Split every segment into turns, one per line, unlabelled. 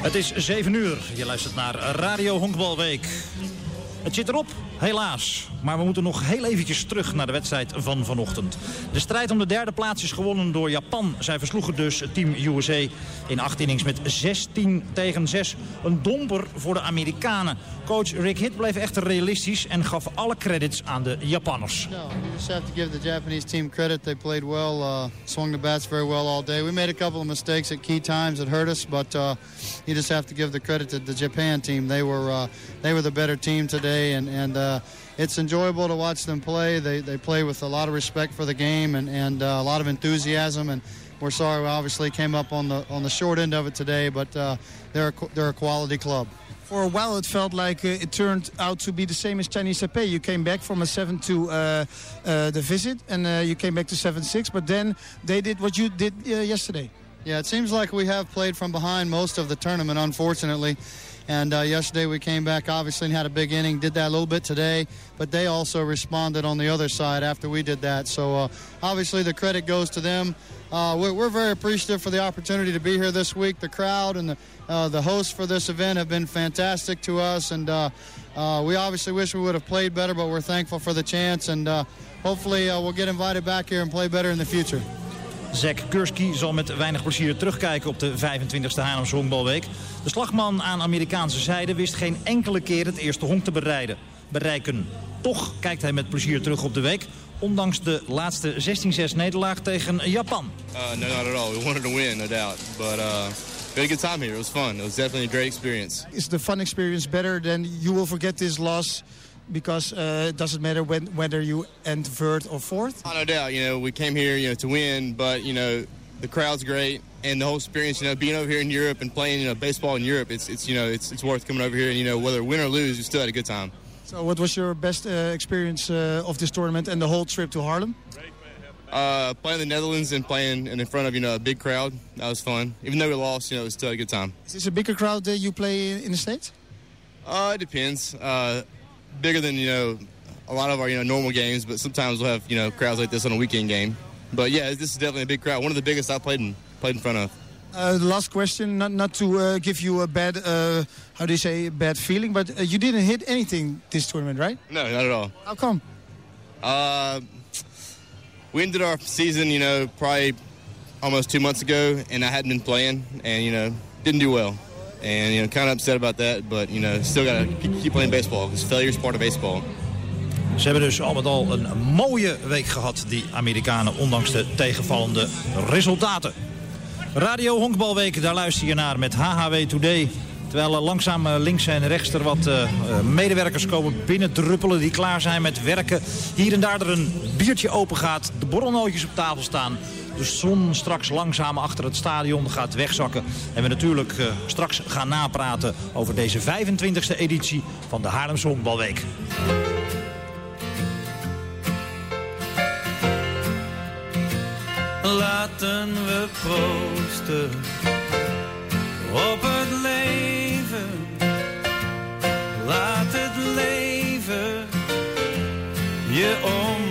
Het is 7 uur. Je luistert naar Radio Honkbalweek. Het zit erop, helaas. Maar we moeten nog heel eventjes terug naar de wedstrijd van vanochtend. De strijd om de derde plaats is gewonnen door Japan. Zij versloegen dus team USA in acht innings met 16 tegen 6. Een domper voor de Amerikanen. Coach Rick Hitt bleef echter realistisch en gaf alle credits aan de Japanners.
No, you just have to give the Japanese team credit. They played well, uh, swung the bats very well all day. We made a couple of mistakes at key times that hurt us, but uh, you just have to give the credit to the Japan team. They were uh, they were the better team today, and and uh, it's enjoyable to watch them play. They they play with a lot of respect for the game and and uh, a lot of enthusiasm and. We're sorry we obviously came up on the on the short end of it today, but uh, they're a, they're a quality club.
For a while, it felt like uh, it turned out to be the same as Chinese Taipei. You came back from a 7-2 uh, uh, the visit, and uh, you came back to 7-6. But then they did what you did uh, yesterday.
Yeah, it seems like we have played from behind most of the tournament, unfortunately. And uh, yesterday we came back, obviously, and had a big inning. Did that a little bit today, but they also responded on the other side after we did that. So uh, obviously the credit goes to them. Uh, we're, we're, very appreciative for the opportunity to be here this week. The crowd and the, uh, the hosts for this event have been fantastic to us, and uh, uh, we obviously wish we would have played better, but we're thankful for the chance, and hopefully we'll get invited back here and play better in the future.
Zack Gursky zal met weinig plezier terugkijken op de 25e Haarlemse honkbalweek. De slagman aan Amerikaanse zijde wist geen enkele keer het eerste honk te bereiden, bereiken. Toch kijkt hij met plezier terug op de week, ondanks de laatste 16-6 nederlaag tegen Japan.
Uh, no, not at all. We wanted to win, no doubt. But uh, we had a good time here. It was fun. It was definitely a great experience.
Is the fun experience better than you will forget this loss because uh, it doesn't matter when, whether you end third or fourth?
Oh, no doubt. You know, we came here, you know, to win, but you know, the crowd's great and the whole experience. You know, being over here in Europe and playing, you know, baseball in Europe, it's it's you know, it's it's worth coming over here. And you know, whether win or lose, you still had a good time.
So, what was your best uh, experience uh, of this tournament and the whole trip to Harlem?
Uh, playing the Netherlands and playing in front of you know a big crowd. That was fun. Even though we lost, you know, it was still a good time.
Is this a bigger crowd that you play in the states?
Uh, it depends. Uh, bigger than you know a lot of our you know normal games, but sometimes we'll have you know crowds like this on a weekend game. But yeah, this is definitely a big crowd. One of the biggest I played in played in front of.
Uh, last question, not not to uh, give you a bad, uh, how do you say, bad feeling, but uh, you didn't hit anything this tournament, right?
No, not at all.
How come?
Uh, we ended our season, you know, probably almost two months ago, and I hadn't been playing, and you know, didn't do well, and you know, kind of upset about that, but you know, still gotta keep playing baseball is part of baseball.
Ze hebben dus al met al een mooie week gehad, die Amerikanen, ondanks de tegenvallende resultaten. Radio Honkbalweek, daar luister je naar met HHW Today. Terwijl er langzaam eh, links en rechts er wat uh, medewerkers komen binnendruppelen die klaar zijn met werken. Hier en daar er een biertje open gaat, de borrelnootjes op tafel staan. De zon straks langzaam achter het stadion gaat wegzakken. En we natuurlijk uh, straks gaan napraten over deze 25e editie van de Haarlemse Honkbalweek.
Laten we proosten op het leven. Laat het leven je omarmen.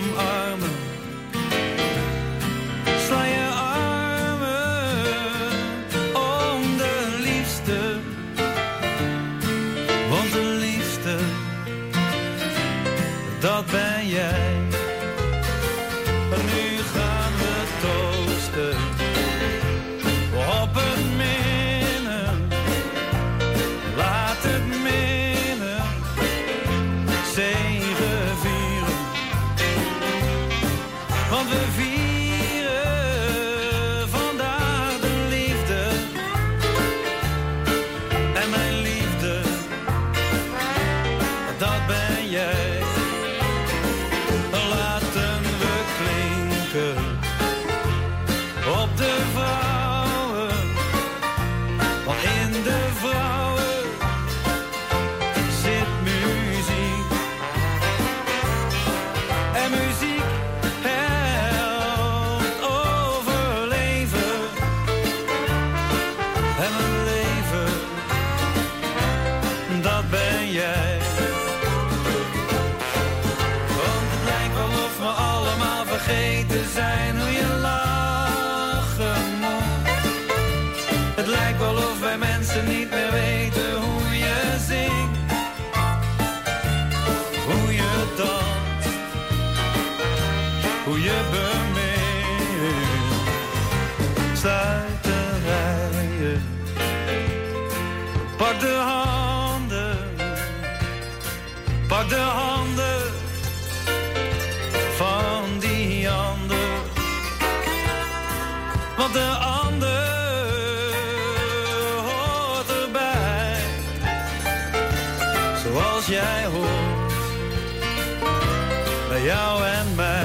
Zoals jij hoort bij jou en mij.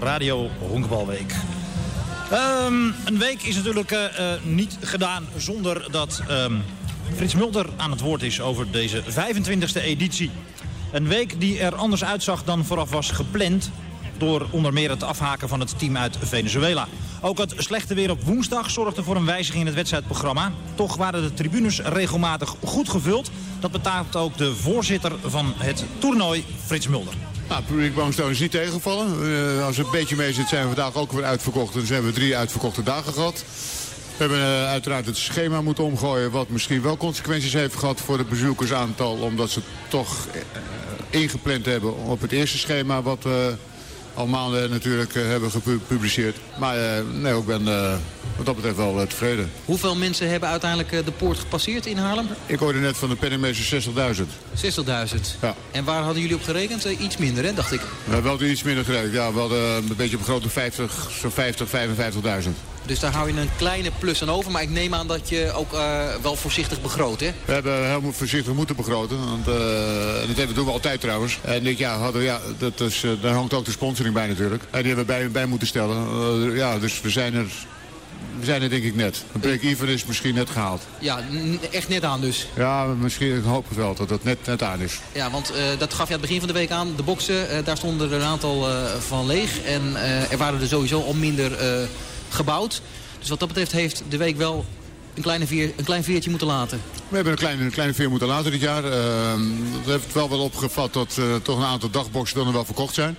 Radio Honkbalweek. Ehm, een week is natuurlijk eh, eh, niet gedaan zonder dat ehm, Frits Mulder aan het woord is over deze 25e editie. Een week die er anders uitzag dan vooraf was gepland door onder meer het afhaken van het team uit Venezuela. Ook het slechte weer op woensdag zorgde voor een wijziging in het wedstrijdprogramma. Toch waren de tribunes regelmatig goed gevuld. Dat betaalt ook de voorzitter van het toernooi, Frits Mulder.
Nou, publiek is niet tegengevallen. Eh, als het een beetje mee zit zijn we vandaag ook weer uitverkocht. Dus hebben we drie uitverkochte dagen gehad. We hebben eh, uiteraard het schema moeten omgooien... wat misschien wel consequenties heeft gehad voor het bezoekersaantal... omdat ze toch eh, ingepland hebben op het eerste schema... wat we al maanden natuurlijk eh, hebben gepubliceerd. Maar eh, nee, ik ben eh, wat dat betreft wel tevreden.
Hoeveel mensen hebben uiteindelijk de poort gepasseerd in Haarlem? 60.000.
Ik hoorde net van de penningmeester 60.000.
Ja. En waar hadden jullie op gerekend? Iets minder, hè, dacht ik.
We wel iets minder gerekend. Ja, we hadden een beetje op grote 50, zo'n 50, 55.000.
Dus daar hou je een kleine plus aan over. Maar ik neem aan dat je ook eh, wel voorzichtig begroot, hè?
We hebben heel voorzichtig moeten begroten. Want, eh, en dat hebben- doen we altijd trouwens. En dit jaar hadden we, ja, dat is, eh, daar hangt ook de sponsoring bij natuurlijk. En die hebben we bij, bij moeten stellen. Ja, dus we zijn er, we zijn er denk ik net. Een break-even is misschien net gehaald.
Ja, echt net aan dus.
Ja, misschien, ik hoop het wel dat het net, net aan is.
Ja, want dat gaf je aan het begin van de week aan. De boksen, daar stonden er een aantal van leeg. En er waren er sowieso al minder gebouwd. Dus wat dat betreft heeft de week wel een, kleine veer, een klein veertje moeten laten.
We hebben een kleine, een kleine veer moeten laten dit jaar. Uh, dat heeft wel wel opgevat dat eh, toch een aantal dagboxen dan wel verkocht zijn.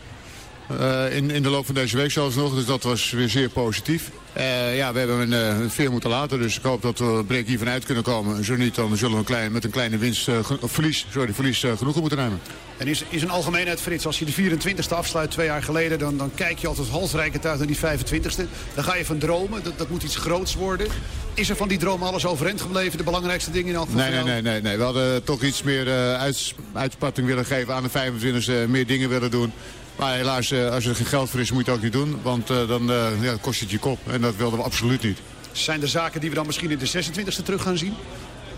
Eh, in, in de loop van deze week zelfs nog, dus dat was weer zeer positief. Eh, ja, we hebben een, eh, een veer moeten laten, dus ik hoop dat we break hier vanuit kunnen komen. Zo niet, dan zullen we een klein, met een kleine winst, of verlies, sorry, verlies genoegen moeten nemen.
En is, is een algemeenheid, Frits, als je de 24e afsluit twee jaar geleden... dan, dan kijk je altijd halsrijkend uit naar die 25e. Dan ga je van dromen, dat, dat moet iets groots worden. Is er van die droom alles overeind gebleven? De belangrijkste dingen in elk geval
Nee, nee, nee, nee, nee. We hadden toch iets meer uits, uitspatting willen geven aan de 25e. Meer dingen willen doen. Maar helaas, eh, als er geen geld voor is, moet je het ook niet doen. Want eh, dan eh, ja, kost het je kop. En dat wilden we absoluut niet.
Zijn er zaken die we dan misschien in de 26e terug gaan zien?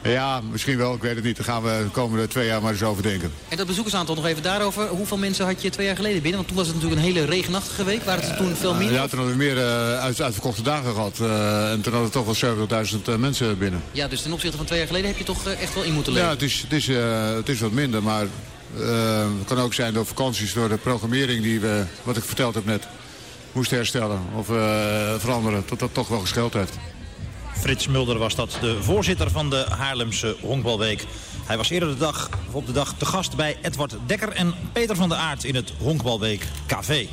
Ja, misschien wel. Ik weet het niet. Daar gaan we de komende twee jaar maar eens over denken.
En dat bezoekersaantal nog even daarover. Hoeveel mensen had je twee jaar geleden binnen? Want toen was het natuurlijk een hele regenachtige week. Waren het er toen veel minder?
Ja, toen hadden we meer eh, uit, uitverkochte dagen gehad. eh, en toen hadden we toch wel 70.000 eh, mensen binnen.
Ja, dus ten opzichte van twee jaar geleden heb je toch echt wel in moeten leven.
Ja, het is, het, is, eh, het is wat minder. Maar het kan ook zijn door vakanties, door de programmering die we, wat ik verteld heb net, moesten herstellen of eh, veranderen. Dat dat toch wel gescheeld heeft.
Frits Mulder was dat, de voorzitter van de Haarlemse Honkbalweek. Hij was eerder de dag, op de dag te gast bij Edward Dekker en Peter van der Aert in het Honkbalweek Café.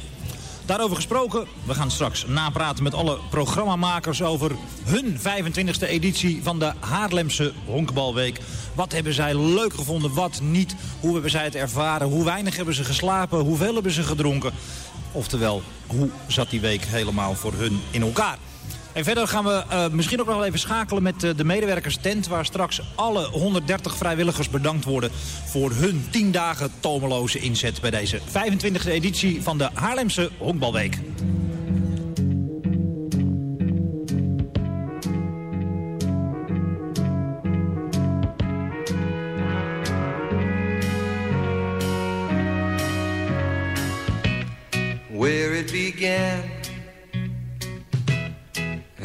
Daarover gesproken, we gaan straks napraten met alle programmamakers over hun 25e editie van de Haarlemse Honkbalweek. Wat hebben zij leuk gevonden, wat niet? Hoe hebben zij het ervaren? Hoe weinig hebben ze geslapen? Hoeveel hebben ze gedronken? Oftewel, hoe zat die week helemaal voor hun in elkaar? En verder gaan we uh, misschien ook nog wel even schakelen met uh, de medewerkers tent... waar straks alle 130 vrijwilligers bedankt worden... voor hun 10 dagen tomeloze inzet bij deze 25e editie van de Haarlemse Honkbalweek.
Where it began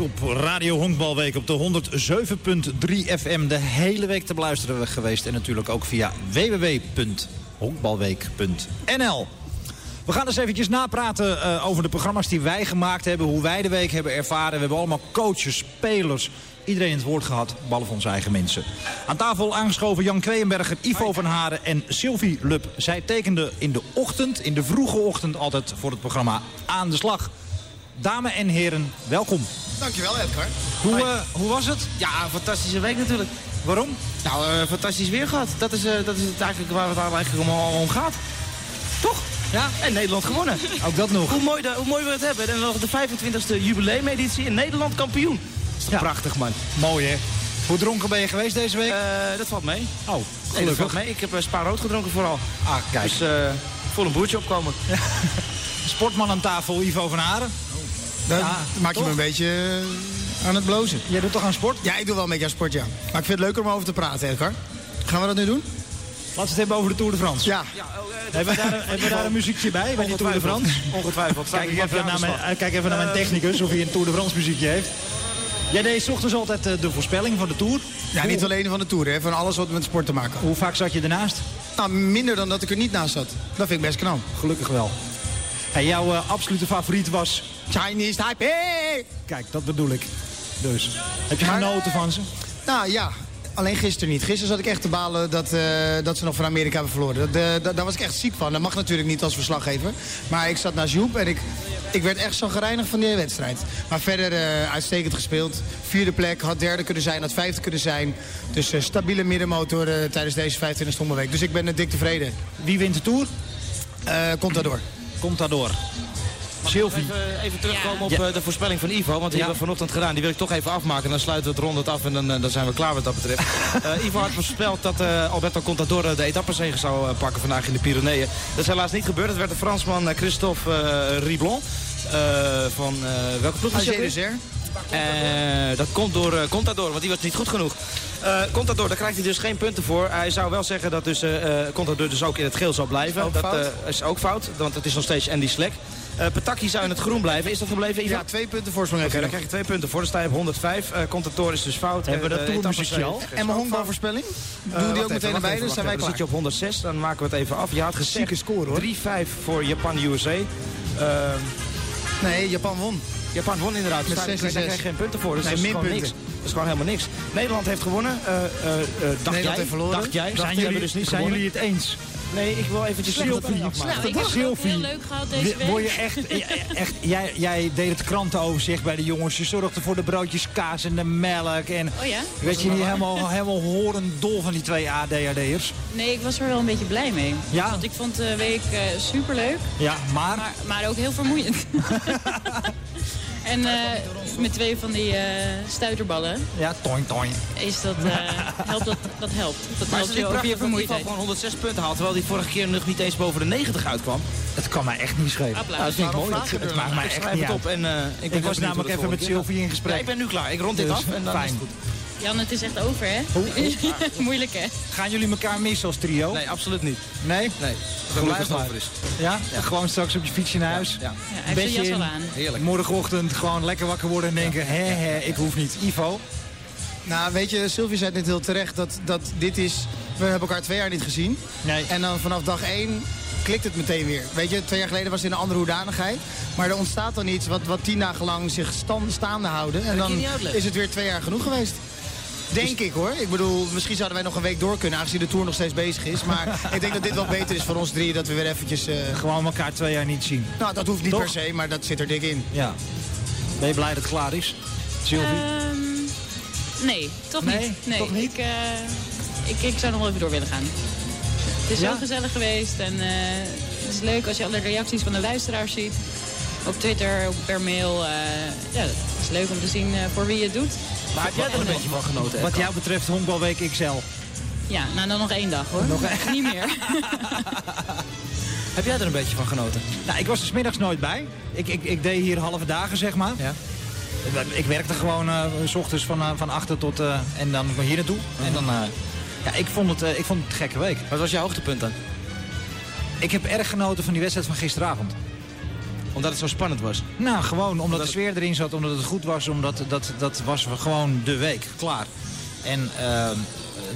Op Radio Honkbalweek op de 107.3 FM. De hele week te beluisteren geweest. En natuurlijk ook via www.honkbalweek.nl. We gaan dus eventjes napraten eh, over de programma's die wij gemaakt hebben. Hoe wij de week hebben ervaren. We hebben allemaal coaches, spelers, iedereen het woord gehad. Behalve onze eigen mensen. Aan tafel aangeschoven Jan Kweenberger, Ivo van Haren en Sylvie Lub. Zij tekenden in de ochtend, in de vroege ochtend altijd voor het programma Aan de Slag. Dames en heren, welkom.
Dankjewel Edgar.
Hoe, eh, hoe was het?
Ja, een fantastische week natuurlijk.
Waarom?
Nou, eh, fantastisch weer gehad. Dat is, eh, dat is het eigenlijk waar het eigenlijk om, om gaat. Toch? Ja, en Nederland gewonnen.
Ook dat nog.
Hoe mooi, de- hoe mooi we het hebben. En nog de 25e jubileumeditie in Nederland kampioen. Dat is toch
Ja.
prachtig, man.
Mooi hè? Hoe dronken ben je geweest deze week?
Dat valt mee.
oh,
Nee, dat
gelukkig.
valt mee. Ik heb uh, spa rood gedronken vooral.
Ah, kijk.
Dus vol een boertje opkomen.
Sportman aan tafel, Ivo van Haren.
Dan
Ja,
maak je
toch?
me een beetje eh, aan het blozen.
Jij doet toch aan sport?
Ja, ik doe wel een beetje aan sport, ja. Maar ik vind het leuker om over te praten, Edgar. Gaan we dat nu doen?
we het hebben over de Tour de France.
Ja.
Hebben we daar, een- hebben we daar een muziekje bij, bij die Tour de France?
Ongetwijfeld.
Kijk even, naar mijn, eh, kijk even naar mijn technicus of hij een Tour de France muziekje heeft. Jij deed 's ochtends altijd eh, de voorspelling van de Tour.
Ja, niet alleen van de Tour, hè, van alles wat met sport te maken had.
Hoe vaak zat je ernaast?
Nou, minder dan dat ik er niet naast zat. Dat vind ik best knap.
Gelukkig wel. Hey, jouw eh, absolute favoriet was...
Chinese Taipei!
Kijk, dat bedoel ik. Dus, heb je
Maar-
genoten van ze?
Nou ja, alleen gisteren niet. Gisteren zat ik echt te balen dat, eh, dat ze nog van Amerika hebben verloren. Dat, eh, dat- daar was ik echt ziek van. Dat mag natuurlijk niet als verslaggever. Maar ik zat naast Joep en ik, ik werd echt zo gereinigd van die wedstrijd. Maar verder eh, uitstekend gespeeld. Vierde plek, had derde kunnen zijn, had vijfde kunnen zijn. Dus eh, stabiele middenmotor eh, tijdens deze 25 week. Dus ik ben dik tevreden.
Wie wint de Tour?
Eh, komt daardoor.
Komt daardoor. Sylvie.
Even, even terugkomen op
Ja.
eh, de voorspelling van Ivo. Want die hebben we vanochtend gedaan. Die wil ik toch even afmaken. Dan sluiten we het rond het af en dan, eh, dan zijn we klaar wat dat betreft. Eh, Ivo had voorspeld dat Alberto Contador de etappenzege zou pakken vandaag in de Pyreneeën. Dat is helaas niet gebeurd. Het werd de Fransman Christophe Riblon. van welke ploeg is. Eh, dat komt door Contador, want die was niet goed genoeg. Eh Contador, daar krijgt hij dus geen punten voor. Hij zou wel zeggen dat dus, Contador dus ook in het geel zal blijven. Dat is ook fout, want het is nog steeds Andy Slek. Eh Pataki zou in het groen blijven. Is dat gebleven, Ivan?
Ja, twee punten voorsprong
Oké, dan krijg je twee punten voor. Dan sta je op 105. Eh Contador is dus fout.
Hebben we
Eh,
dat
de
tourmuziekje
etappenzege
al?
is
En mijn honkbalvoorspelling? Doen
Eh,
die ook meteen erbij, dus zijn wij
even. Dan
klaar.
zit je op 106, dan maken we het even af. Je had gezegd
Zieke score, hoor.
3-5 voor Japan-USA. Ehm
Nee, Japan won.
Japan won inderdaad.
Met
Dus daar,
6
daar
en 6.
krijg je geen punten voor. Dus
Nee,
dat is
min
gewoon
punten.
niks. Dat is gewoon helemaal niks. Nederland heeft gewonnen. Eh, eh, eh, dacht
heeft
jij?
verloren.
Dacht jij?
Zijn
Dacht jij
jullie,
dus niet
zijn jullie het eens?
Nee, ik wil eventjes
Sylvie.
Nou, ik heb het heel leuk gehad deze week.
Word je echt, echt jij, jij deed het krantenoverzicht bij de jongens. Je zorgde voor de broodjes kaas en de melk. En
Oh ja?
weet je niet helemaal, helemaal horendol van die twee ADHD'ers?
Nee, ik was er wel een beetje blij mee.
Ja?
Want ik vond de week eh superleuk,
Ja, maar...
maar, maar ook heel vermoeiend. en eh, met twee van die eh, stuiterballen
Ja, toin toin.
is dat, eh, helpt dat, dat helpt. Dat
Maar
helpt
is het
je
niet
over je vermoeidheid.
gewoon 106 punten haalt, terwijl hij vorige keer nog niet eens boven de 90 uitkwam?
Het kan mij echt niet schelen.
Applaus.
Nou, dat vind ik
Waarom
mooi.
je
Het, maakt mij
Ik
echt niet uit.
op.
En, eh, ik,
Ik was namelijk even met Sylvie in gesprek.
Ja, ik ben nu klaar. Ik rond dit
Dus,
af en dan
fijn.
is het goed.
Jan, het is echt over, hè? Moeilijk, hè?
Gaan jullie elkaar missen als trio?
Nee, absoluut niet.
Nee?
Nee, dat het
maar.
over is.
Ja? Gewoon straks op je fietsje naar huis?
Ja.
Ja,
Bedje
jas al aan.
Heerlijk.
Morgenochtend gewoon lekker wakker worden en denken... Hè, hè, ik hoef niet. Ivo?
Nou, weet je, Sylvie zei net heel terecht dat, dat dit is... We hebben elkaar twee jaar niet gezien.
Nee.
En dan vanaf dag één klikt het meteen weer. Weet je, twee jaar geleden was het in een andere hoedanigheid. Maar er ontstaat dan iets wat, wat tien dagen lang zich stand, staande houden. En dan is het weer twee jaar genoeg geweest. Denk ik hoor. Ik bedoel, misschien zouden wij nog een week door kunnen, aangezien de Tour nog steeds bezig is. Maar ik denk dat dit wel beter is voor ons drie, dat we weer eventjes... eh,
Gewoon elkaar twee jaar niet zien.
nou, dat hoeft niet
Toch?
per se, maar dat zit er dik in.
Ja. Ben je blij dat het klaar is? Sylvie?
Ehm, nee, toch
Nee,
niet. Nee,
toch niet?
Ik, eh, ik, ik zou nog wel even door willen gaan. Het is
Ja?
zo gezellig geweest en eh, het is leuk als je alle reacties van de luisteraars ziet. Op Twitter, per mail. eh, ja, het is leuk om te zien eh, voor wie je het doet.
Maar heb jij er een beetje van genoten?
Wat jou betreft Honkbalweek XL.
Ja, nou dan nog één dag hoor.
Nog
Niet meer.
Heb jij er een beetje van genoten?
Nou, ik was er 's middags nooit bij. Ik, ik, ik deed hier halve dagen, zeg maar.
Ja.
Ik werkte gewoon eh, s ochtends van, van achter tot... eh, en dan hier naartoe. En dan... eh, ja, ik vond, het, eh, ik vond het een gekke week.
Wat was jouw hoogtepunt dan?
Ik heb erg genoten van die wedstrijd van gisteravond.
Omdat het zo spannend was.
Nou, gewoon omdat de sfeer erin zat, omdat het goed was, omdat dat, dat was gewoon de week. Klaar. En ehm,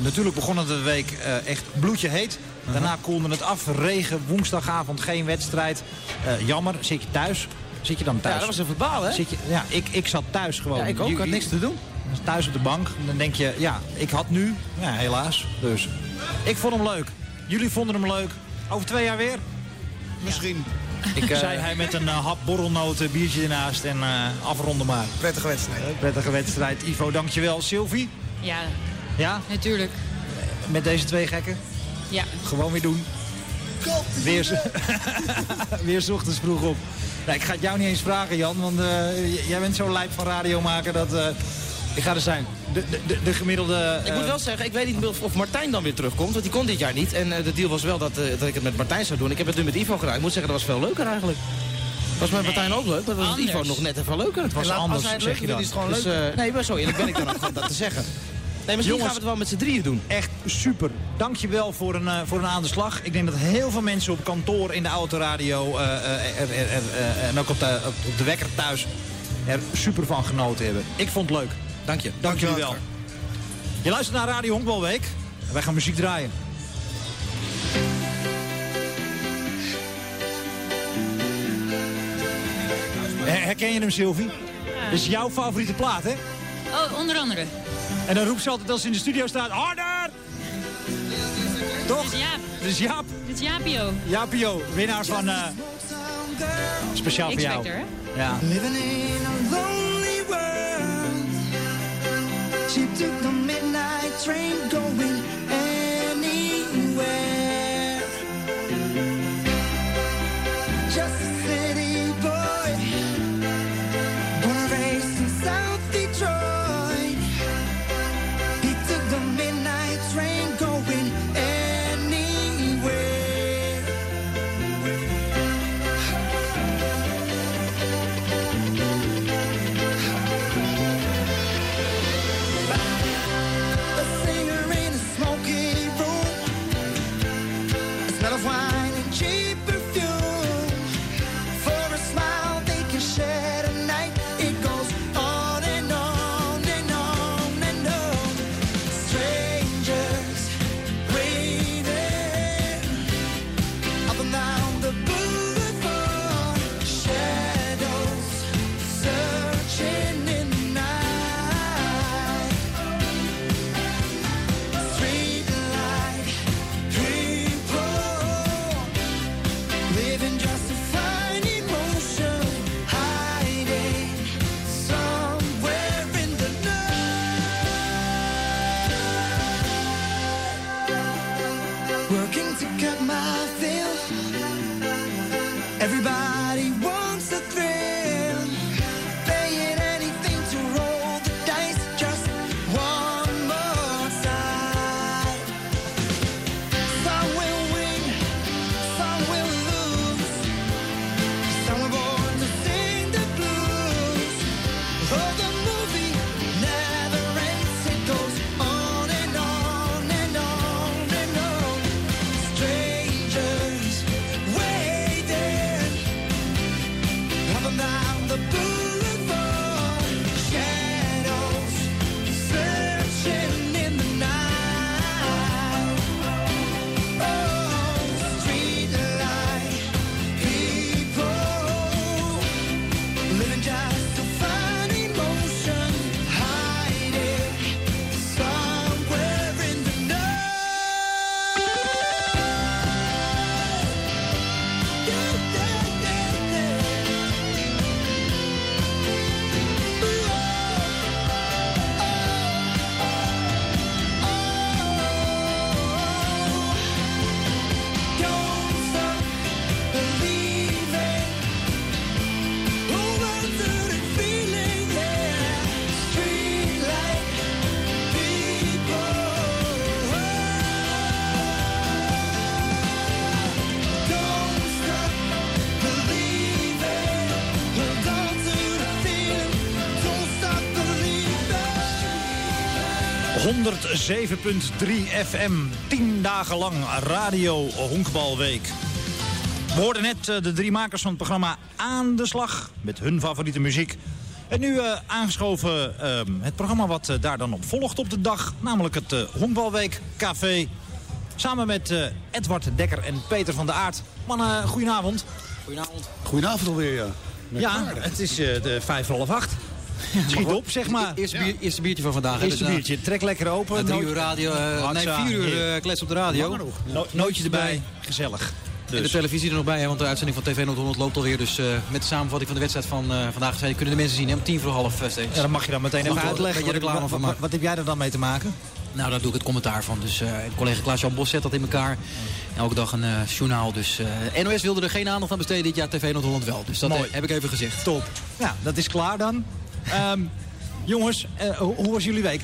natuurlijk begon het de week eh, echt bloedje heet. Daarna koelde het af, regen, woensdagavond geen wedstrijd. Eh, jammer, zit je thuis? Zit je dan thuis?
Ja, dat was even balen, hè?
Zit je, ja, ik, ik zat thuis gewoon.
Ja, ik ook. Ik had niks te doen.
Thuis op de bank. Dan denk je, ja, ik had nu. Ja, helaas. Dus ik vond hem leuk. Jullie vonden hem leuk. Over twee jaar weer?
Misschien.
Ik, eh,
Zei hij met een eh, hap borrelnoten, biertje ernaast en eh, afronden maar.
Prettige wedstrijd.
Prettige wedstrijd. Ivo, dankjewel. Sylvie?
ja,
Ja?
natuurlijk.
Met deze twee gekken?
Ja.
Gewoon weer doen. Weer, z- weer ochtends vroeg op. Nou, ik ga het jou niet eens vragen, Jan, want eh, jij bent zo lijp van radio maken dat... ik ga er zijn. De, de, de, de gemiddelde...
Ik moet
eh,
wel zeggen, ik weet niet of, of Martijn dan weer terugkomt. Want die kon dit jaar niet. En eh, de deal was wel dat, eh, dat ik het met Martijn zou doen. Ik heb het nu met Ivo gedaan. Ik moet zeggen, dat was veel leuker eigenlijk. Was met Martijn ook leuk, maar dat was met Ivo nog net even leuker. Het was
Als
anders,
hij het
zeg je dan.
is het gewoon
Dus,
leuk.
eh, nee, maar zo eerlijk ben ik dan ook gewoon dat te zeggen. Nee, misschien gaan we het wel met z'n drieën doen.
Echt super. Dankjewel voor een, eh, voor een aan de slag. Ik denk dat heel veel mensen op kantoor, in de autoradio eh, eh, er- er- er- eh, en ook op de, op de wekker thuis er super van genoten hebben. Ik vond het leuk.
Dank je.
Dank jullie wel. Je luistert naar Radio Honkbalweek. En wij gaan muziek draaien. Her- Herken je hem, Sylvie? Dit is jouw favoriete plaat, hè?
Oh, onder andere.
En dan roept ze altijd als ze in de studio staat... Harder! Toch?
Dit is Jaap.
Dit is Jaap.
Dit is Jaapio.
Jaapio, winnaar van... eh, speciaal voor jou.
X-Factor, hè?
Ja.
She took the midnight train
107.3 FM, 10 dagen lang Radio Honkbalweek. We hoorden net eh, de drie makers van het programma aan de slag met hun favoriete muziek. En nu eh, aangeschoven eh, het programma wat eh, daar dan op volgt op de dag, namelijk het Honkbalweek Café. Samen met eh, Edward Dekker en Peter van der Aert. Mannen, goedenavond.
Goedenavond.
Goedenavond alweer, ja.
Ja, het is eh, de vijf voor half acht. Schiet op, zeg maar.
Eerste, bier, eerste biertje van vandaag.
Eerste
dus,
biertje, trek lekker open.
na drie uur radio, eh, nee, vier uur
heerlijk.
eh, klets op de radio.
No- nootje erbij, gezellig.
En de
Dus.
televisie er nog bij, hè, want de uitzending van TV Noord-Holland loopt alweer. Dus eh, met de samenvatting van de wedstrijd van eh, vandaag zijn, kunnen de mensen zien. Hè, om tien voor half steeds.
Ja, dan mag je dan meteen
Goed,
even uitleggen. Wat,
reclame van
wat,
maken.
wat heb jij er dan mee te maken?
Nou, daar doe ik het commentaar van. Dus eh collega Klaas-Jan Bos zet dat in elkaar. Elke dag een journaal. Dus NOS wilde er geen aandacht aan besteden. Dit jaar TV Noord-Holland wel. Dus dat
Mooi.
heb ik even gezegd.
Top. Ja, dat is klaar dan. Ehm, jongens, eh, hoe, hoe was jullie week?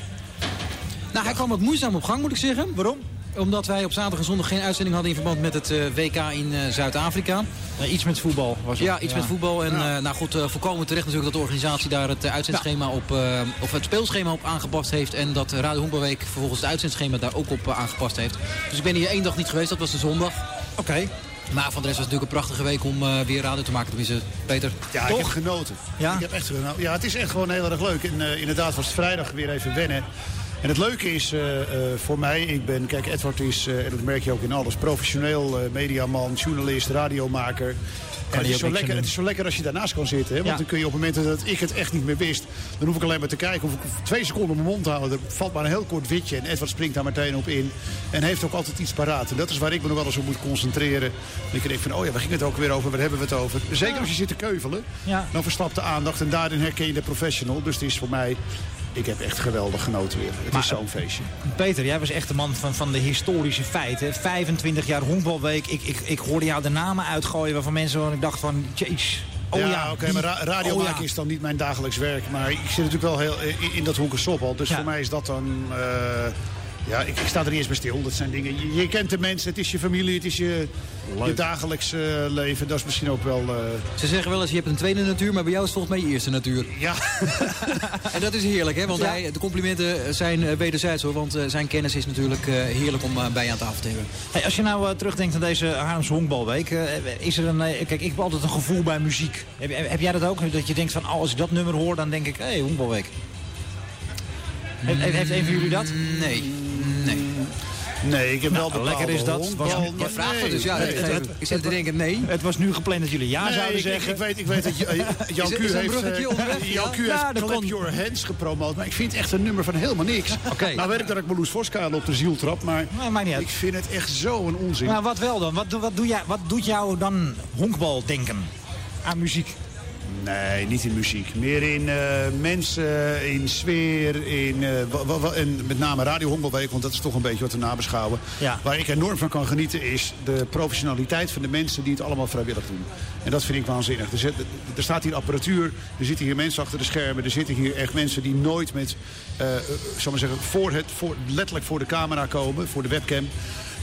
Nou, hij kwam wat moeizaam op gang, moet ik zeggen.
Waarom?
Omdat wij op zaterdag en zondag geen uitzending hadden in verband met het eh, WK in eh, Zuid-Afrika.
iets met voetbal was het.
Ja, iets met voetbal. En eh, nou goed, volkomen terecht natuurlijk dat de organisatie daar het uitzendschema op, of het speelschema op aangepast heeft. En dat Radio Honkbalweek vervolgens het uitzendschema daar ook op aangepast heeft. Dus ik ben hier één dag niet geweest, dat was de zondag.
Oké.
Maar van de rest was het natuurlijk een prachtige week om eh, weer radio te maken. Tenminste, Peter.
Ja, ik heb genoten.
Ja?
Ik heb echt genoten. Ja, het is echt gewoon heel erg leuk. En eh, inderdaad was het vrijdag weer even wennen. En het leuke is eh, voor mij, ik ben, kijk, Edward is, en dat merk je ook in alles, professioneel mediaman, journalist, radiomaker. En het is, zo lekker, het is zo lekker als je daarnaast kan zitten. Hè? Want
Ja.
dan kun je op momenten dat ik het echt niet meer wist... dan hoef ik alleen maar te kijken. Hoef ik twee seconden mijn mond te houden. Er valt maar een heel kort witje. En Edward springt daar meteen op in. En heeft ook altijd iets paraat. En dat is waar ik me nog wel eens op moet concentreren. Dan denk ik van, oh ja, waar ging het ook weer over? Waar hebben we het over? Zeker als je zit te keuvelen.
Ja.
Dan verslapt de aandacht. En daarin herken je de professional. Dus het is voor mij... Ik heb echt geweldig genoten weer. Het
Maar-
is zo'n feestje.
Peter, jij was echt de man van, van de historische feiten. 25 jaar honkbalweek. Ik, ik, ik hoorde jou de namen uitgooien waarvan mensen waarvan ik dacht van... Jeez. Oh ja,
ja, oké, maar ra- radio
oh ja.
is dan niet mijn dagelijks werk. Maar ik zit natuurlijk wel heel in, in dat honkersop al. Dus
Ja.
voor mij is dat dan... eh, ja, ik, ik sta er niet eens bij stil. Dat zijn dingen... Je, je kent de mensen, het is je familie, het is je, je dagelijks eh, leven. Dat is misschien ook wel... eh,
Ze zeggen wel eens, je hebt een tweede natuur, maar bij jou is het volgens mij je eerste natuur.
ja,
En dat is heerlijk, hè? Want hij, de complimenten zijn eh, wederzijds hoor. Want zijn kennis is natuurlijk eh, heerlijk om bij je aan tafel te hebben.
Hey, als je nou terugdenkt aan deze Haarlemse honkbalweek. is er een, kijk, ik heb altijd een gevoel bij muziek. Heb, heb jij dat ook? Dat je denkt van, oh, als ik dat nummer hoor, dan denk ik, hé, hey, honkbalweek. Heeft, heeft een van jullie dat?
Nee. Nee,
ik heb wel
Nou,
bepaalde
lekker is dat. Was-
Je vraagt
nee,
dus, ja.
nee,
ik,
het-
ik, ik zit te denken, nee.
Het was nu gepland dat jullie ja
Nee,
zouden
ik,
zeggen.
ik weet, ik weet dat eh, Jan
een
heeft, eh? Jan
Ja?
Kuur
Ja,
heeft Clap Your Hands gepromoot. Maar ik vind het echt een nummer van helemaal niks.
Oké.
Nou weet ik dat ik Marloes Voskale op de ziel trap. Maar
Nee, maakt niet
ik vind het echt zo'n onzin.
Maar wat wel dan? Wat, wat, doe jij, wat doet jou dan honkbal denken? Aan muziek.
Nee, niet in muziek. Meer in eh, mensen, in sfeer, in, eh, en met name Radio Honkbalweek, want dat is toch een beetje wat we nabeschouwen.
Ja.
Waar ik enorm van kan genieten is de professionaliteit van de mensen die het allemaal vrijwillig doen. En dat vind ik waanzinnig. Er, er staat hier apparatuur, er zitten hier mensen achter de schermen, er zitten hier echt mensen die nooit met, eh eh, zal maar zeggen, voor het, voor, letterlijk voor de camera komen, voor de webcam.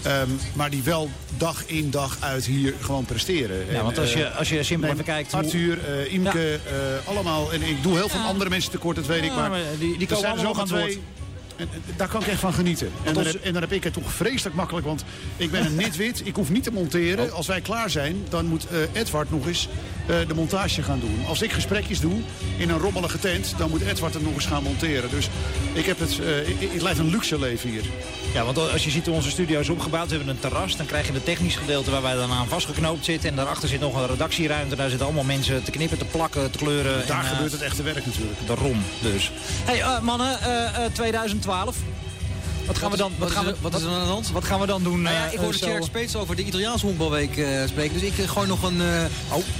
Ehm, maar die wel dag in dag uit hier gewoon presteren.
Ja,
En,
want als je,
eh,
als je simpel even kijkt...
Arthur, eh, Imke, eh, allemaal. En ik doe heel veel andere mensen tekort, dat weet ik. Maar,
maar die- die komen
er zo
allemaal
maar
aan het
twee. En, en daar kan ik echt van genieten. En dan, heb, en dan heb ik het toch vreselijk makkelijk. Want ik ben een nitwit. Ik hoef niet te monteren. Als wij klaar zijn, dan moet eh, Edward nog eens eh, de montage gaan doen. Als ik gesprekjes doe in een rommelige tent, dan moet Edward het nog eens gaan monteren. Dus ik heb het, eh, ik, leid een luxe leven hier.
Ja, want als je ziet hoe onze studio is opgebouwd, we hebben een terras. Dan krijg je het technisch gedeelte waar wij dan aan vastgeknoopt zitten. En daarachter zit nog een redactieruimte. Daar zitten allemaal mensen te knippen, te plakken, te kleuren.
Daar
en,
gebeurt het echte werk natuurlijk.
Daarom dus. hey, mannen, eh, eh, 2012. Wat gaan we dan, wat gaan we,
wat is er aan de hand?
Wat gaan we dan doen?
Nou ja,
eh,
ik hoorde? Tjerk Speets over de Italiaanse honkbalweek eh, spreken. Dus ik eh, gooi nog een, eh,